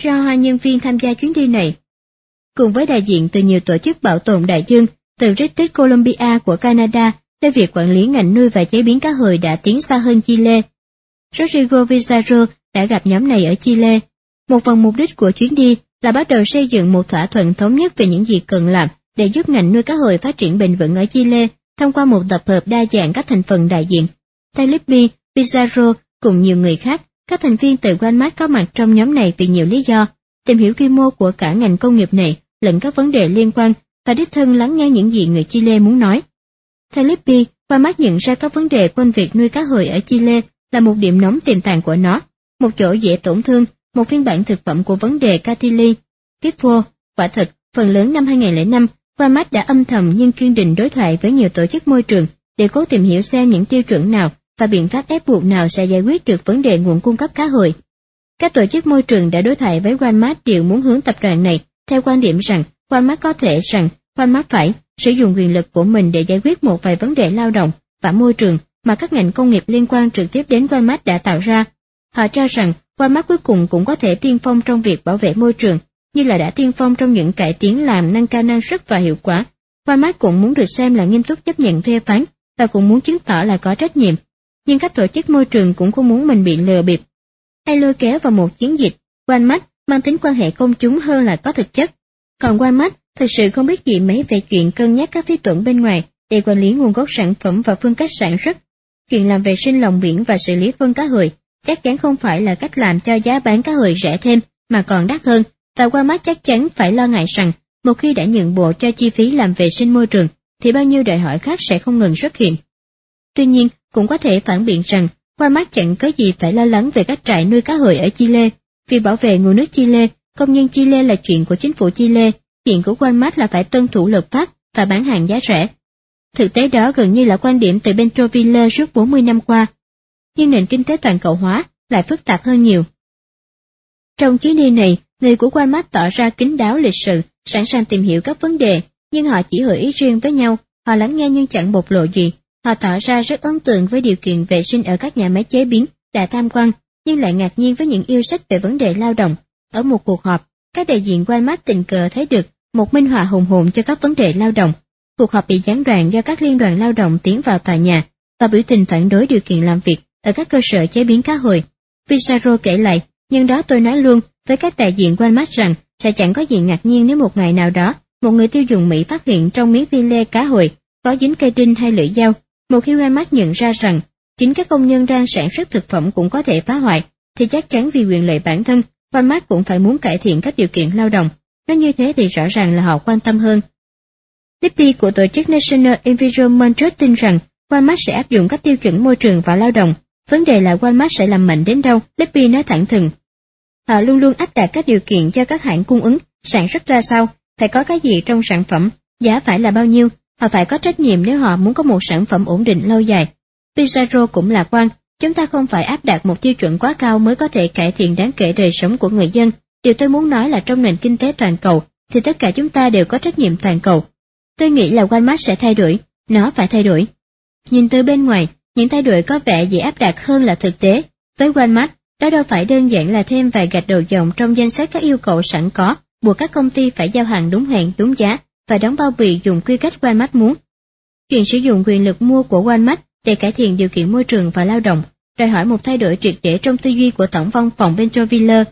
cho hai nhân viên tham gia chuyến đi này. Cùng với đại diện từ nhiều tổ chức bảo tồn đại dương, từ British Columbia của Canada, tới việc quản lý ngành nuôi và chế biến cá hồi đã tiến xa hơn Chile. Rodrigo Pizarro đã gặp nhóm này ở Chile. Một phần mục đích của chuyến đi là bắt đầu xây dựng một thỏa thuận thống nhất về những gì cần làm để giúp ngành nuôi cá hồi phát triển bền vững ở Chile thông qua một tập hợp đa dạng các thành phần đại diện. Theo Lippi, Pizarro cùng nhiều người khác, các thành viên từ Walmart có mặt trong nhóm này vì nhiều lý do, tìm hiểu quy mô của cả ngành công nghiệp này lẫn các vấn đề liên quan và đích thân lắng nghe những gì người Chile muốn nói. Theo Lippi, Walmart nhận ra các vấn đề quanh việc nuôi cá hồi ở Chile là một điểm nóng tiềm tàng của nó, một chỗ dễ tổn thương, một phiên bản thực phẩm của vấn đề Catili. vô, quả thực, phần lớn năm 2005, Walmart đã âm thầm nhưng kiên định đối thoại với nhiều tổ chức môi trường để cố tìm hiểu xem những tiêu chuẩn nào và biện pháp ép buộc nào sẽ giải quyết được vấn đề nguồn cung cấp cá hồi. Các tổ chức môi trường đã đối thoại với Walmart đều muốn hướng tập đoàn này theo quan điểm rằng Walmart có thể rằng Walmart phải sử dụng quyền lực của mình để giải quyết một vài vấn đề lao động và môi trường mà các ngành công nghiệp liên quan trực tiếp đến Walmart đã tạo ra. Họ cho rằng Walmart cuối cùng cũng có thể tiên phong trong việc bảo vệ môi trường, như là đã tiên phong trong những cải tiến làm nâng cao năng suất và hiệu quả. Walmart cũng muốn được xem là nghiêm túc chấp nhận phê phán và cũng muốn chứng tỏ là có trách nhiệm. Nhưng các tổ chức môi trường cũng không muốn mình bị lừa bịp hay lôi kéo vào một chiến dịch. Walmart mang tính quan hệ công chúng hơn là có thực chất. Còn Walmart thực sự không biết gì mấy về chuyện cân nhắc các phí tuẩn bên ngoài để quản lý nguồn gốc sản phẩm và phương cách sản xuất. Chuyện làm vệ sinh lòng biển và xử lý phân cá hồi chắc chắn không phải là cách làm cho giá bán cá hồi rẻ thêm mà còn đắt hơn và Walmart chắc chắn phải lo ngại rằng một khi đã nhượng bộ cho chi phí làm vệ sinh môi trường thì bao nhiêu đòi hỏi khác sẽ không ngừng xuất hiện. Tuy nhiên, cũng có thể phản biện rằng Walmart chẳng có gì phải lo lắng về các trại nuôi cá hồi ở Chile. Vì bảo vệ nguồn nước Chile, công nhân Chile là chuyện của chính phủ Chile, chuyện của Walmart là phải tuân thủ luật pháp và bán hàng giá rẻ. Thực tế đó gần như là quan điểm từ Bentroville suốt 40 năm qua. Nhưng nền kinh tế toàn cầu hóa lại phức tạp hơn nhiều. Trong chuyến đi này, người của Walmart tỏ ra kính đáo lịch sự, sẵn sàng tìm hiểu các vấn đề, nhưng họ chỉ hội ý riêng với nhau, họ lắng nghe nhưng chẳng bộc lộ gì. Họ tỏ ra rất ấn tượng với điều kiện vệ sinh ở các nhà máy chế biến, đã tham quan, nhưng lại ngạc nhiên với những yêu sách về vấn đề lao động. Ở một cuộc họp, các đại diện Walmart tình cờ thấy được một minh họa hùng hồn cho các vấn đề lao động. Cuộc họp bị gián đoạn do các liên đoàn lao động tiến vào tòa nhà và biểu tình phản đối điều kiện làm việc ở các cơ sở chế biến cá hồi. Pizarro kể lại, nhưng đó tôi nói luôn với các đại diện Walmart rằng sẽ chẳng có gì ngạc nhiên nếu một ngày nào đó một người tiêu dùng Mỹ phát hiện trong miếng phi lê cá hồi có dính cây đinh hay lưỡi dao. Một khi Walmart nhận ra rằng chính các công nhân đang sản xuất thực phẩm cũng có thể phá hoại, thì chắc chắn vì quyền lợi bản thân, Walmart cũng phải muốn cải thiện các điều kiện lao động. Nói như thế thì rõ ràng là họ quan tâm hơn. Lippy của tổ chức National Environment Trust tin rằng Walmart sẽ áp dụng các tiêu chuẩn môi trường và lao động. Vấn đề là Walmart sẽ làm mạnh đến đâu, Lippy nói thẳng thừng. Họ luôn luôn áp đặt các điều kiện cho các hãng cung ứng, sản xuất ra sao, phải có cái gì trong sản phẩm, giá phải là bao nhiêu, họ phải có trách nhiệm nếu họ muốn có một sản phẩm ổn định lâu dài. Pizarro cũng lạc quan, chúng ta không phải áp đặt một tiêu chuẩn quá cao mới có thể cải thiện đáng kể đời sống của người dân. Điều tôi muốn nói là trong nền kinh tế toàn cầu, thì tất cả chúng ta đều có trách nhiệm toàn cầu. Tôi nghĩ là Walmart sẽ thay đổi, nó phải thay đổi. Nhìn từ bên ngoài, những thay đổi có vẻ dễ áp đặt hơn là thực tế. Với Walmart, đó đâu phải đơn giản là thêm vài gạch đầu dòng trong danh sách các yêu cầu sẵn có, buộc các công ty phải giao hàng đúng hẹn, đúng giá và đóng bao bì dùng quy cách Walmart muốn. Chuyện sử dụng quyền lực mua của Walmart để cải thiện điều kiện môi trường và lao động đòi hỏi một thay đổi triệt để trong tư duy của tổng văn phòng Bentroville.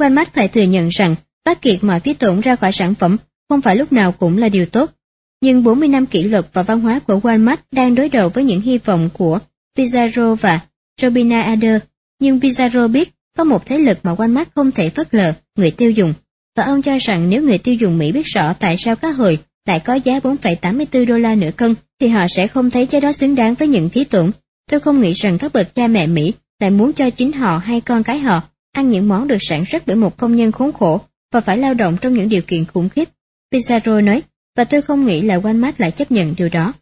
Walmart phải thừa nhận rằng phát kiệt mọi phí tổn ra khỏi sản phẩm không phải lúc nào cũng là điều tốt. Nhưng 40 năm kỷ luật và văn hóa của Walmart đang đối đầu với những hy vọng của Pizarro và Robina Ader. Nhưng Pizarro biết có một thế lực mà Walmart không thể phớt lờ, người tiêu dùng. Và ông cho rằng nếu người tiêu dùng Mỹ biết rõ tại sao cá hồi lại có giá 4,84 đô la nửa cân, thì họ sẽ không thấy giá đó xứng đáng với những phí tổn. Tôi không nghĩ rằng các bậc cha mẹ Mỹ lại muốn cho chính họ hay con cái họ ăn những món được sản xuất bởi một công nhân khốn khổ và phải lao động trong những điều kiện khủng khiếp. Pizarro nói, và tôi không nghĩ là Walmart lại chấp nhận điều đó.